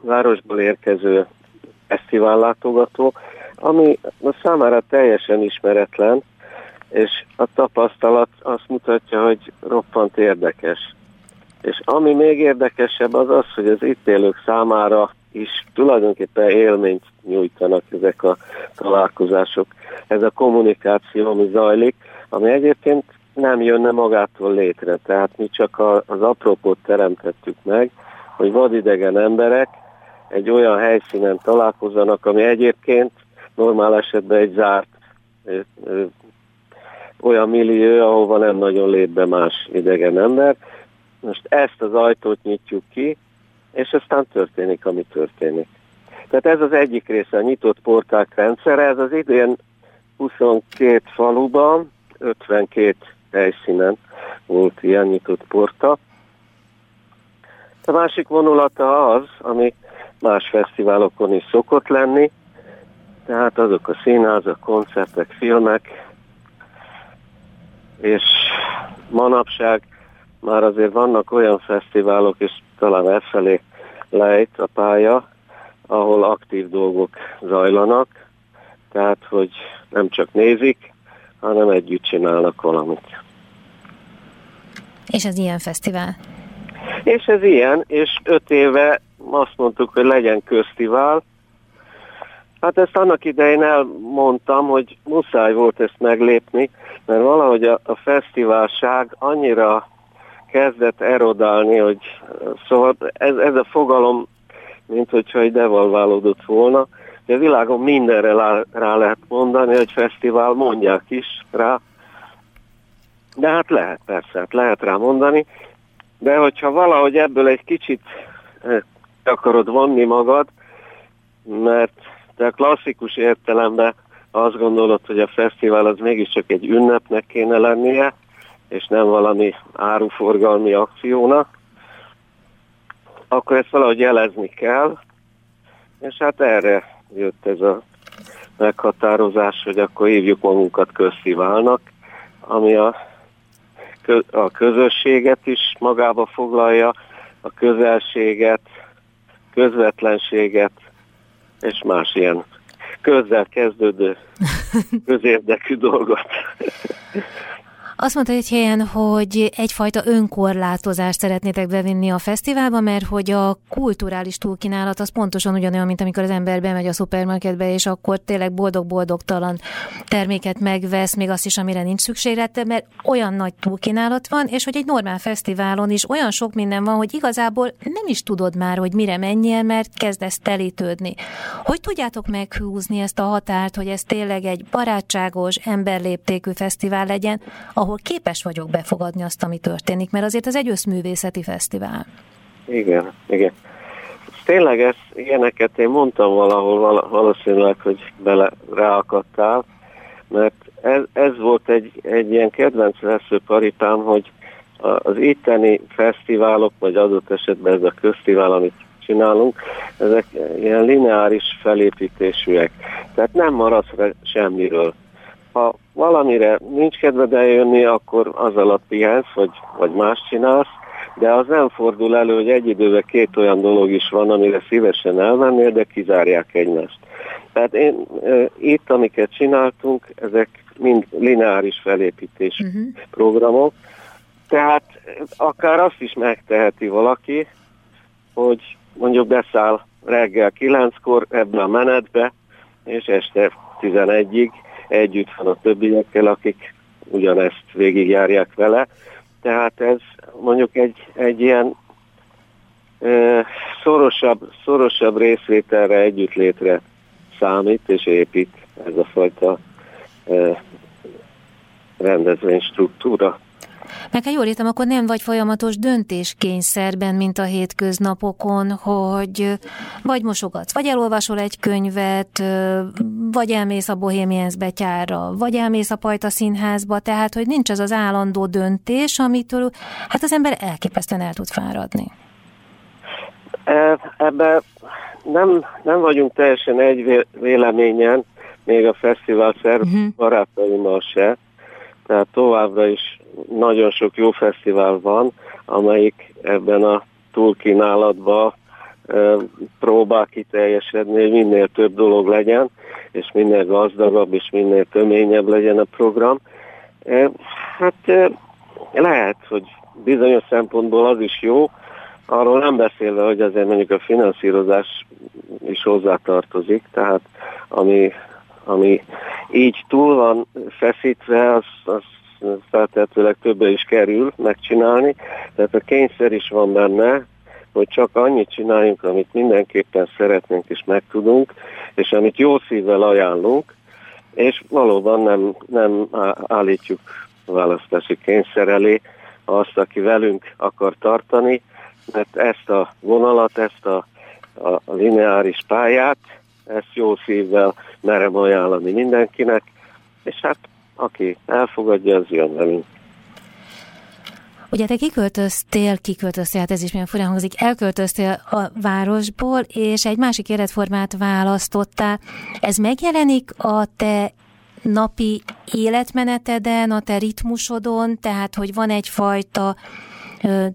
városból érkező fesztivállátogató, ami a számára teljesen ismeretlen, és a tapasztalat azt mutatja, hogy roppant érdekes. És ami még érdekesebb az az, hogy az itt élők számára is tulajdonképpen élményt nyújtanak ezek a találkozások. Ez a kommunikáció, ami zajlik, ami egyébként nem jönne magától létre. Tehát mi csak az apropót teremtettük meg, hogy vadidegen emberek egy olyan helyszínen találkozzanak, ami egyébként normál esetben egy zárt olyan millió, ahova nem nagyon lép be más idegen ember. Most ezt az ajtót nyitjuk ki, és aztán történik, ami történik. Tehát ez az egyik része, a nyitott porták rendszere, ez az idén 22 faluban, 52 helyszínen volt ilyen nyitott porta. A másik vonulata az, ami más fesztiválokon is szokott lenni, tehát azok a színházak, koncertek, filmek, és manapság már azért vannak olyan fesztiválok, és talán elfelé lejt a pálya, ahol aktív dolgok zajlanak, tehát hogy nem csak nézik, hanem együtt csinálnak valamit. És ez ilyen fesztivál? És ez ilyen, és öt éve azt mondtuk, hogy legyen köztivál, Hát ezt annak idején elmondtam, hogy muszáj volt ezt meglépni, mert valahogy a, a fesztiválság annyira kezdett erodálni, hogy szóval ez, ez a fogalom, mint hogyha egy devalválódott volna, de a világon mindenre rá, rá lehet mondani, hogy fesztivál, mondják is rá, de hát lehet persze, hát lehet rá mondani, de hogyha valahogy ebből egy kicsit eh, akarod vonni magad, mert de a klasszikus értelemben azt gondolod, hogy a fesztivál az mégiscsak egy ünnepnek kéne lennie, és nem valami áruforgalmi akciónak, akkor ezt valahogy jelezni kell, és hát erre jött ez a meghatározás, hogy akkor hívjuk magunkat közsziválnak, ami a, a közösséget is magába foglalja, a közelséget, közvetlenséget, és más ilyen közzel kezdődő közérdekű dolgot. Azt mondta egy helyen, hogy egyfajta önkorlátozást szeretnétek bevinni a fesztiválba, mert hogy a kulturális túlkínálat az pontosan ugyanolyan, mint amikor az ember bemegy a szupermarketbe, és akkor tényleg boldog-boldogtalan terméket megvesz, még azt is, amire nincs szükséglete, mert olyan nagy túlkínálat van, és hogy egy normál fesztiválon is olyan sok minden van, hogy igazából nem is tudod már, hogy mire menjél, mert kezdesz telítődni. Hogy tudjátok meghúzni ezt a határt, hogy ez tényleg egy barátságos, emberléptékű fesztivál legyen, ahol ahol képes vagyok befogadni azt, ami történik, mert azért ez egy összművészeti fesztivál. Igen, igen. Tényleg ez, ilyeneket én mondtam valahol, valószínűleg, hogy bele ráakadtál, mert ez, ez volt egy, egy ilyen kedvenc paripám, hogy az itteni fesztiválok, vagy adott esetben ez a köztivál, amit csinálunk, ezek ilyen lineáris felépítésűek. Tehát nem maradsz semmiről ha valamire nincs kedved eljönni, akkor az alatt pihensz, vagy, vagy más csinálsz, de az nem fordul elő, hogy egy időben két olyan dolog is van, amire szívesen elmennél, de kizárják egymást. Tehát én itt, amiket csináltunk, ezek mind lineáris felépítés uh-huh. programok, tehát akár azt is megteheti valaki, hogy mondjuk beszáll reggel kilenckor ebbe a menetbe, és este 11-ig együtt van a többiekkel, akik ugyanezt végigjárják vele. Tehát ez mondjuk egy, egy ilyen e, szorosabb, szorosabb részvételre, együttlétre számít és épít ez a fajta e, rendezvénystruktúra. Meg ha jól értem, akkor nem vagy folyamatos döntéskényszerben, mint a hétköznapokon, hogy vagy mosogatsz, vagy elolvasol egy könyvet, vagy elmész a Bohemians betyárra, vagy elmész a Pajta színházba, tehát, hogy nincs az az állandó döntés, amitől hát az ember elképesztően el tud fáradni. E, ebben nem, nem vagyunk teljesen egy véleményen, még a fesztivál szerv uh-huh. barátaimmal se, tehát továbbra is nagyon sok jó fesztivál van, amelyik ebben a túlkínálatban próbál kiteljesedni, hogy minél több dolog legyen, és minél gazdagabb, és minél töményebb legyen a program. Hát lehet, hogy bizonyos szempontból az is jó, arról nem beszélve, hogy azért mondjuk a finanszírozás is hozzátartozik, tehát ami, ami így túl van feszítve, az, az feltehetőleg többe is kerül megcsinálni, tehát a kényszer is van benne, hogy csak annyit csináljunk, amit mindenképpen szeretnénk és megtudunk, és amit jó szívvel ajánlunk, és valóban nem, nem állítjuk választási kényszer elé azt, aki velünk akar tartani, mert ezt a vonalat, ezt a, a lineáris pályát, ezt jó szívvel merem ajánlani mindenkinek, és hát aki elfogadja, az jön velünk. Ugye te kiköltöztél, kiköltöztél, hát ez is milyen furán hangzik, elköltöztél a városból, és egy másik életformát választottál. Ez megjelenik a te napi életmeneteden, a te ritmusodon, tehát hogy van egyfajta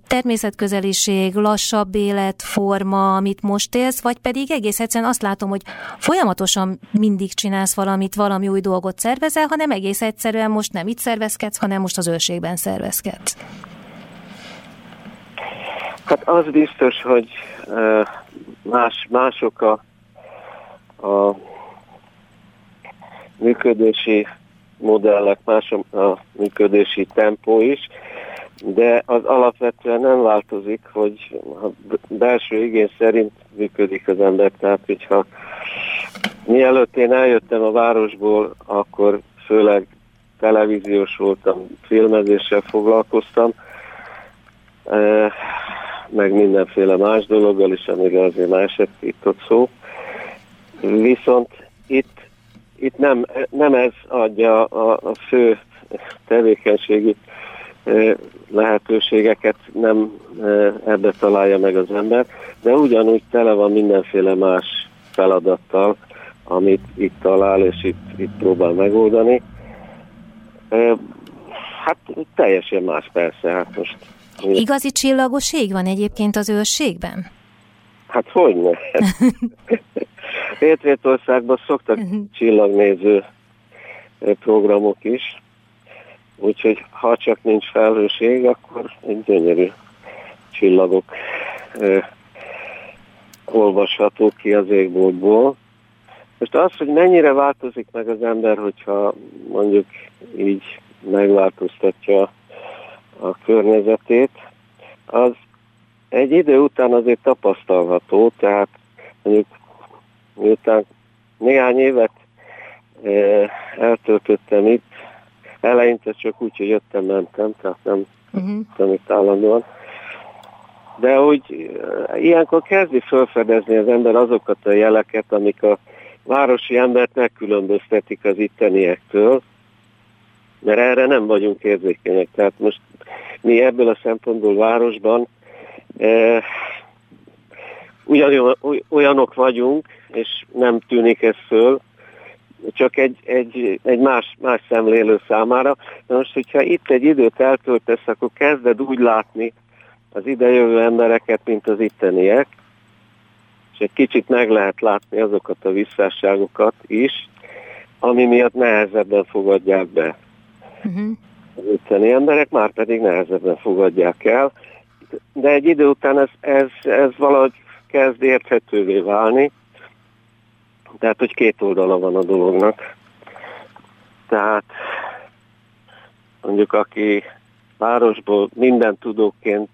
természetközeliség, lassabb életforma, amit most élsz, vagy pedig egész egyszerűen azt látom, hogy folyamatosan mindig csinálsz valamit, valami új dolgot szervezel, hanem egész egyszerűen most nem itt szervezkedsz, hanem most az őrségben szervezkedsz. Hát az biztos, hogy más, mások a, a működési modellek, más a működési tempó is de az alapvetően nem változik, hogy a belső igény szerint működik az ember. Tehát, hogyha mielőtt én eljöttem a városból, akkor főleg televíziós voltam, filmezéssel foglalkoztam, e, meg mindenféle más dologgal is, amire azért már esett itt ott szó. Viszont itt, itt nem, nem ez adja a, a fő tevékenységét lehetőségeket nem ebbe találja meg az ember, de ugyanúgy tele van mindenféle más feladattal, amit itt talál, és itt, itt próbál megoldani. Hát teljesen más persze, hát most... Igazi csillagoség van egyébként az őrségben? Hát hogy ne? Hétvétországban szoktak uh-huh. csillagnéző programok is, úgyhogy ha csak nincs felhőség, akkor egy gyönyörű csillagok ö, olvasható ki az égboltból. Most az, hogy mennyire változik meg az ember, hogyha mondjuk így megváltoztatja a környezetét, az egy idő után azért tapasztalható, tehát mondjuk miután néhány évet eltöltöttem itt, eleinte csak úgy, hogy jöttem-mentem, tehát nem uh-huh. itt állandóan, de úgy e, ilyenkor kezdi felfedezni az ember azokat a jeleket, amik a városi embert megkülönböztetik az itteniektől, mert erre nem vagyunk érzékenyek. Tehát most mi ebből a szempontból városban e, ugyan, olyanok vagyunk, és nem tűnik ez föl, csak egy, egy, egy más, más szemlélő számára. De most, hogyha itt egy időt eltöltesz, akkor kezded úgy látni az idejövő embereket, mint az itteniek, és egy kicsit meg lehet látni azokat a visszásságokat is, ami miatt nehezebben fogadják be. Uh-huh. Az itteni emberek már pedig nehezebben fogadják el, de egy idő után ez, ez, ez valahogy kezd érthetővé válni, tehát, hogy két oldala van a dolognak. Tehát mondjuk aki városból minden tudóként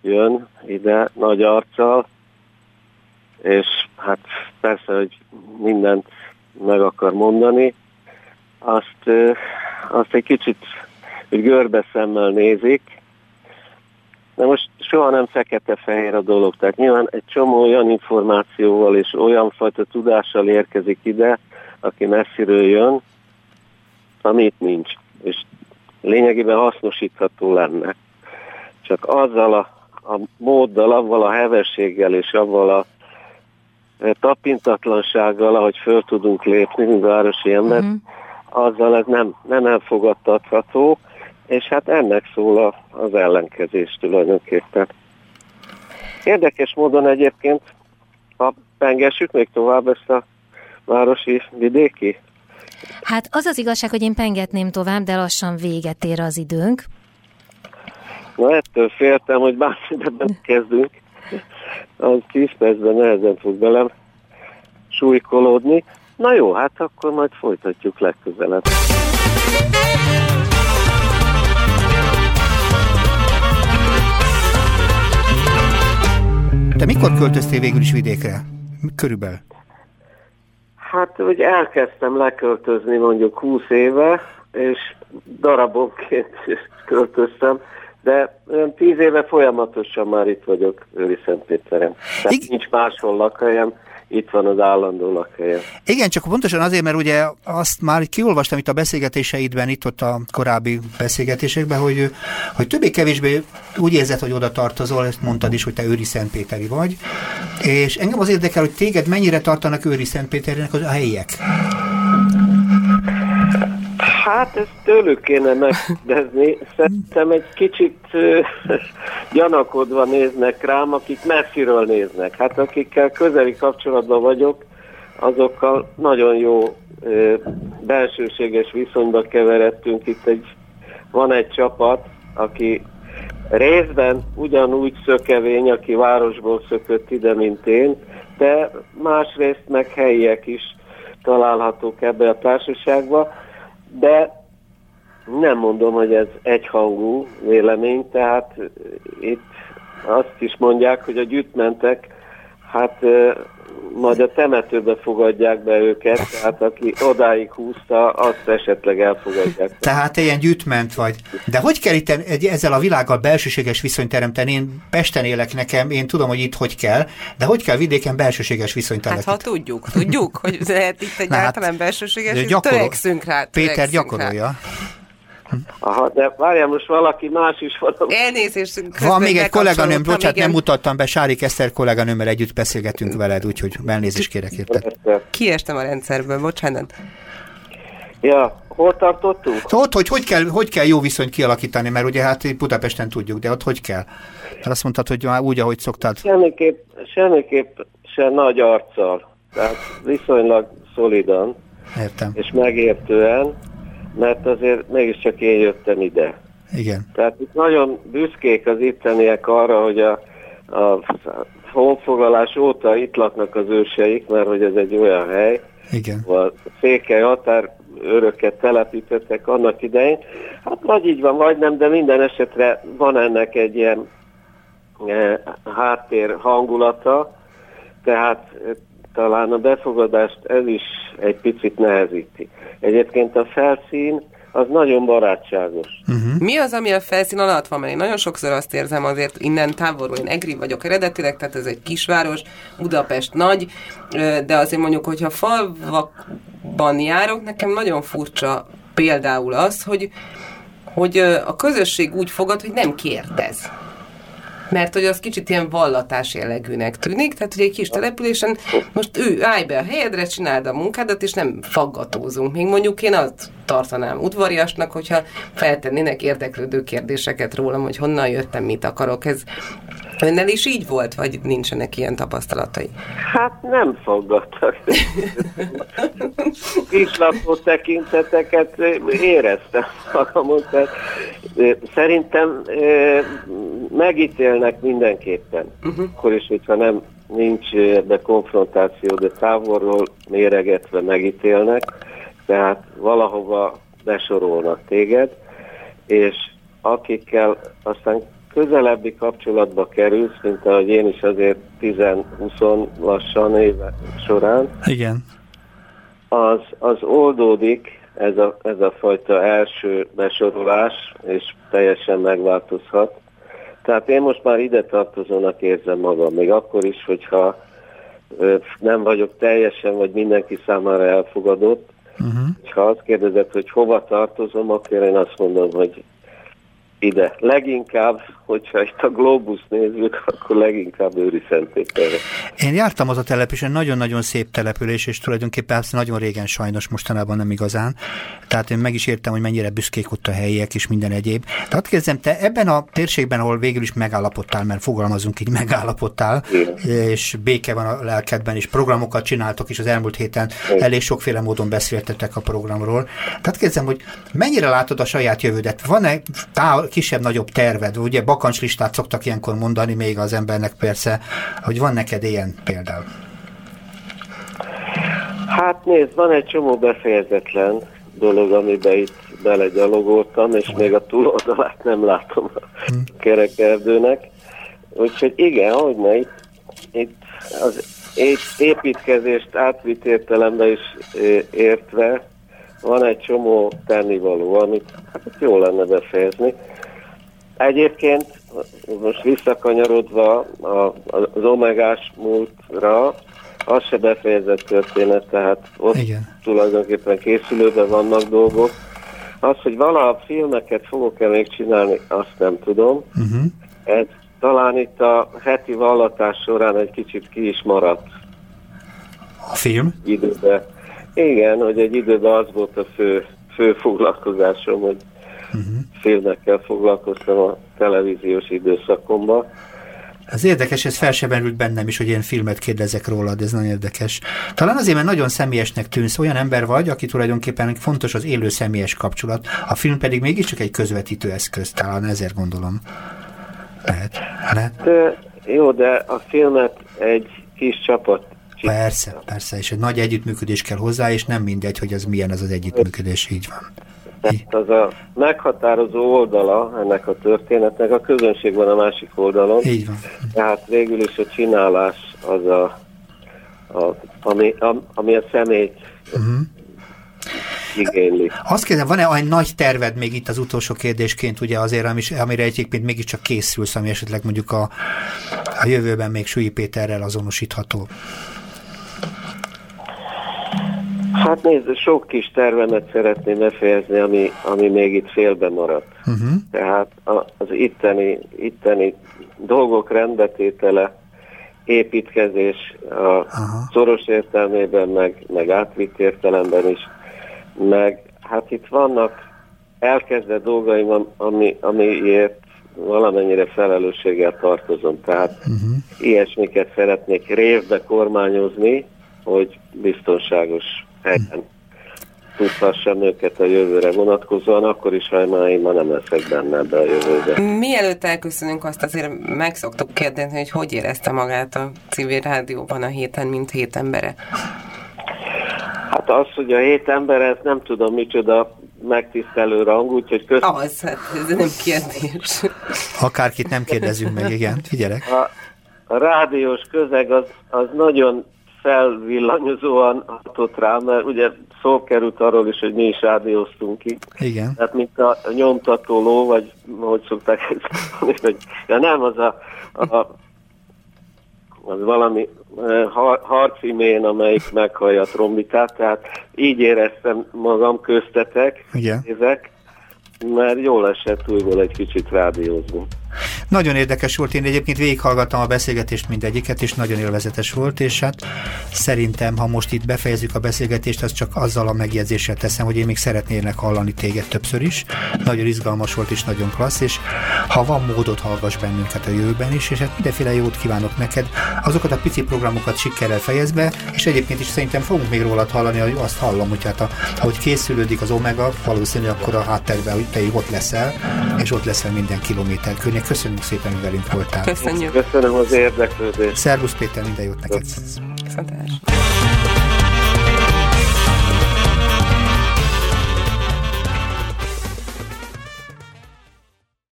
jön ide nagy arccal, és hát persze, hogy mindent meg akar mondani, azt, azt egy kicsit hogy görbe szemmel nézik, de most soha nem fekete-fehér a dolog, tehát nyilván egy csomó olyan információval és olyan fajta tudással érkezik ide, aki messziről jön, amit nincs, és lényegében hasznosítható lenne. Csak azzal a, a móddal, avval a hevességgel és avval a e, tapintatlansággal, ahogy föl tudunk lépni, mint városi ember, uh-huh. azzal ez nem, nem elfogadtatható, és hát ennek szól a, az ellenkezés tulajdonképpen. Érdekes módon egyébként, ha pengessük még tovább ezt a városi vidéki? Hát az az igazság, hogy én pengetném tovább, de lassan véget ér az időnk. Na ettől féltem, hogy bármilyen kezdünk, az 10 percben nehezen fog belem súlykolódni. Na jó, hát akkor majd folytatjuk legközelebb. Te mikor költöztél végül is vidékre? Körülbelül? Hát, hogy elkezdtem leköltözni mondjuk 20 éve, és darabokként költöztem, de olyan 10 éve folyamatosan már itt vagyok Őri Szentpéteren. Tehát nincs máshol lakhelyem, itt van az állandó lakhelye. Igen, csak pontosan azért, mert ugye azt már kiolvastam itt a beszélgetéseidben, itt ott a korábbi beszélgetésekben, hogy, hogy többé-kevésbé úgy érzed, hogy oda tartozol, ezt mondtad is, hogy te Őri Szentpéteri vagy, és engem az érdekel, hogy téged mennyire tartanak Őri Szentpéternek az a helyiek. Hát ezt tőlük kéne megkérdezni. Szerintem egy kicsit gyanakodva néznek rám, akik messziről néznek. Hát akikkel közeli kapcsolatban vagyok, azokkal nagyon jó belsőséges viszonyba keveredtünk. Itt egy, van egy csapat, aki részben ugyanúgy szökevény, aki városból szökött ide, mint én, de másrészt meg helyiek is találhatók ebbe a társaságba de nem mondom, hogy ez egyhangú vélemény, tehát itt azt is mondják, hogy a gyűjtmentek hát majd a temetőbe fogadják be őket, tehát aki odáig húzta, azt esetleg elfogadják. Tehát te ilyen gyűjtment vagy. De hogy kell itt egy, ezzel a világgal belsőséges viszonyt teremteni? Én Pesten élek nekem, én tudom, hogy itt hogy kell, de hogy kell vidéken belsőséges viszonyt teremteni? Hát ha tudjuk, tudjuk, hogy lehet itt egy hát, belsőséges viszonyt, törekszünk rá. Törekszünk Péter gyakorolja. Rá. Aha, de várjál, most valaki más is van. Elnézést. Van még egy kolléganőm, bocsánat, igen. nem mutattam be, Sári Keszter kolléganőmmel együtt beszélgetünk veled, úgyhogy elnézést kérek érted. Kiestem a rendszerből, bocsánat. Ja, hol tartottunk? Szóval ott, hogy hogy kell, hogy kell jó viszonyt kialakítani, mert ugye hát Budapesten tudjuk, de ott hogy kell? Mert azt mondtad, hogy már úgy, ahogy szoktad. Semmiképp, semmiképp se nagy arccal, tehát viszonylag szolidan. Értem. És megértően, mert azért mégiscsak én jöttem ide. Igen. Tehát itt nagyon büszkék az itteniek arra, hogy a, a honfoglalás óta itt laknak az őseik, mert hogy ez egy olyan hely, Igen. a székely határ öröket telepítettek annak idején. Hát vagy így van, vagy nem, de minden esetre van ennek egy ilyen e, háttér hangulata, tehát e, talán a befogadást ez is egy picit nehezíti. Egyébként a felszín az nagyon barátságos. Uh-huh. Mi az, ami a felszín alatt van? Mert én nagyon sokszor azt érzem azért innen távolról, én Egri vagyok eredetileg, tehát ez egy kisváros, Budapest nagy, de azért mondjuk, hogyha falvakban járok, nekem nagyon furcsa például az, hogy, hogy a közösség úgy fogad, hogy nem kérdez mert hogy az kicsit ilyen vallatás jellegűnek tűnik, tehát hogy egy kis településen most ő állj be a helyedre, csináld a munkádat, és nem faggatózunk. Még mondjuk én azt tartanám udvariasnak, hogyha feltennének érdeklődő kérdéseket rólam, hogy honnan jöttem, mit akarok. Ez Önnel is így volt, vagy nincsenek ilyen tapasztalatai? Hát nem faggattak. Kislapó tekinteteket éreztem magamon. Tehát, szerintem megítélnek mindenképpen. Uh-huh. Akkor is, hogyha nem nincs ebbe konfrontáció, de távolról méregetve megítélnek, tehát valahova besorolnak téged, és akikkel aztán közelebbi kapcsolatba kerülsz, mint ahogy én is azért 10-20 lassan éve során. Igen. Az, az oldódik, ez a, ez a fajta első besorolás, és teljesen megváltozhat. Tehát én most már ide tartozónak érzem magam, még akkor is, hogyha nem vagyok teljesen, vagy mindenki számára elfogadott. Uh-huh. Ha azt kérdezed, hogy hova tartozom, akkor én azt mondom, hogy ide. Leginkább, hogyha itt a Globus nézzük, akkor leginkább Őri Szentpéterre. Én jártam az a településen, nagyon-nagyon szép település, és tulajdonképpen nagyon régen sajnos, mostanában nem igazán. Tehát én meg is értem, hogy mennyire büszkék ott a helyiek és minden egyéb. Azt kérdezem, te ebben a térségben, ahol végül is megállapodtál, mert fogalmazunk így, megállapodtál, Igen. és béke van a lelkedben, és programokat csináltok is az elmúlt héten, Igen. elég sokféle módon beszéltetek a programról. Tehát kérdezem, hogy mennyire látod a saját jövődet? Van-e távol, kisebb-nagyobb terved? Ugye bakancslistát szoktak ilyenkor mondani még az embernek persze, hogy van neked ilyen például? Hát nézd, van egy csomó befejezetlen dolog, amiben itt belegyalogoltam, és még a túloldalát nem látom a hm. kerekerdőnek. Úgyhogy igen, hogy ne, itt, itt az építkezést átvitt értelembe is értve van egy csomó tennivaló, amit hát jó lenne befejezni. Egyébként most visszakanyarodva az omegás múltra, az se befejezett történet, tehát ott Igen. tulajdonképpen készülőben vannak dolgok. Az, hogy valaha filmeket fogok-e még csinálni, azt nem tudom. Uh-huh. Ez talán itt a heti vallatás során egy kicsit ki is maradt. A film? Időben. Igen, hogy egy időben az volt a fő, fő foglalkozásom, hogy uh-huh. filmekkel foglalkoztam a televíziós időszakomban. Ez érdekes, ez fel sem merült bennem is, hogy én filmet kérdezek rólad, ez nagyon érdekes. Talán azért, mert nagyon személyesnek tűnsz, olyan ember vagy, aki tulajdonképpen fontos az élő személyes kapcsolat, a film pedig mégiscsak egy közvetítő eszköz, talán ezért gondolom. Lehet? Lehet? De, jó, de a filmet egy kis csapat Persze, persze, és egy nagy együttműködés kell hozzá, és nem mindegy, hogy az milyen az az együttműködés, így van. Tehát az a meghatározó oldala ennek a történetnek, a közönség van a másik oldalon. Így van. Tehát végül is a csinálás az a, a ami, a, ami a személyt uh-huh. igényli. Azt kérdezem, van-e egy nagy terved még itt az utolsó kérdésként, ugye azért, amire egyébként mégiscsak készülsz, ami esetleg mondjuk a, a jövőben még Súlyi Péterrel azonosítható? Hát nézd, sok kis tervemet szeretném befejezni, ami, ami még itt félbe maradt. Uh-huh. Tehát az itteni, itteni dolgok rendbetétele, építkezés a uh-huh. szoros értelmében, meg, meg átvitt értelemben is, meg Hát itt vannak elkezdett dolgaim, ami, amiért valamennyire felelősséggel tartozom. Tehát uh-huh. ilyesmiket szeretnék révbe kormányozni, hogy biztonságos helyen tudhassam őket a jövőre vonatkozóan, akkor is, ha már én ma nem leszek benne ebbe a jövőbe. Mielőtt elköszönünk, azt azért meg szoktuk kérdezni, hogy hogy érezte magát a civil rádióban a héten, mint hét embere? Hát az, hogy a hét ember, ez nem tudom micsoda megtisztelő rang, úgyhogy köszönöm. Az, hát ez nem kérdés. Akárkit nem kérdezünk meg, igen, figyelek. A, a rádiós közeg az, az nagyon felvillanyozóan hatott rá, mert ugye szó került arról is, hogy mi is rádióztunk ki. Igen. Tehát mint a nyomtató ló, vagy hogy szokták ezt mondani, hogy ja nem, az a, a az valami har, harcimén, amelyik meghallja a trombitát, tehát így éreztem magam köztetek, Igen. Ezek, mert jól esett újból egy kicsit rádiózni. Nagyon érdekes volt, én egyébként végighallgattam a beszélgetést mindegyiket, és nagyon élvezetes volt, és hát szerintem, ha most itt befejezzük a beszélgetést, az csak azzal a megjegyzéssel teszem, hogy én még szeretnének hallani téged többször is. Nagyon izgalmas volt, és nagyon klassz, és ha van módot, hallgass bennünket a jövőben is, és hát mindenféle jót kívánok neked. Azokat a pici programokat sikerrel fejezd be, és egyébként is szerintem fogunk még rólad hallani, hogy azt hallom, hogy hát a, ahogy készülődik az Omega, valószínűleg akkor a háttérben, hogy te ott leszel, és ott leszel minden kilométer környék. Köszönjük szépen, hogy velünk voltál. Köszönjük. Köszönöm az érdeklődést. Szervusz Péter, minden jót neked. Köszönöm.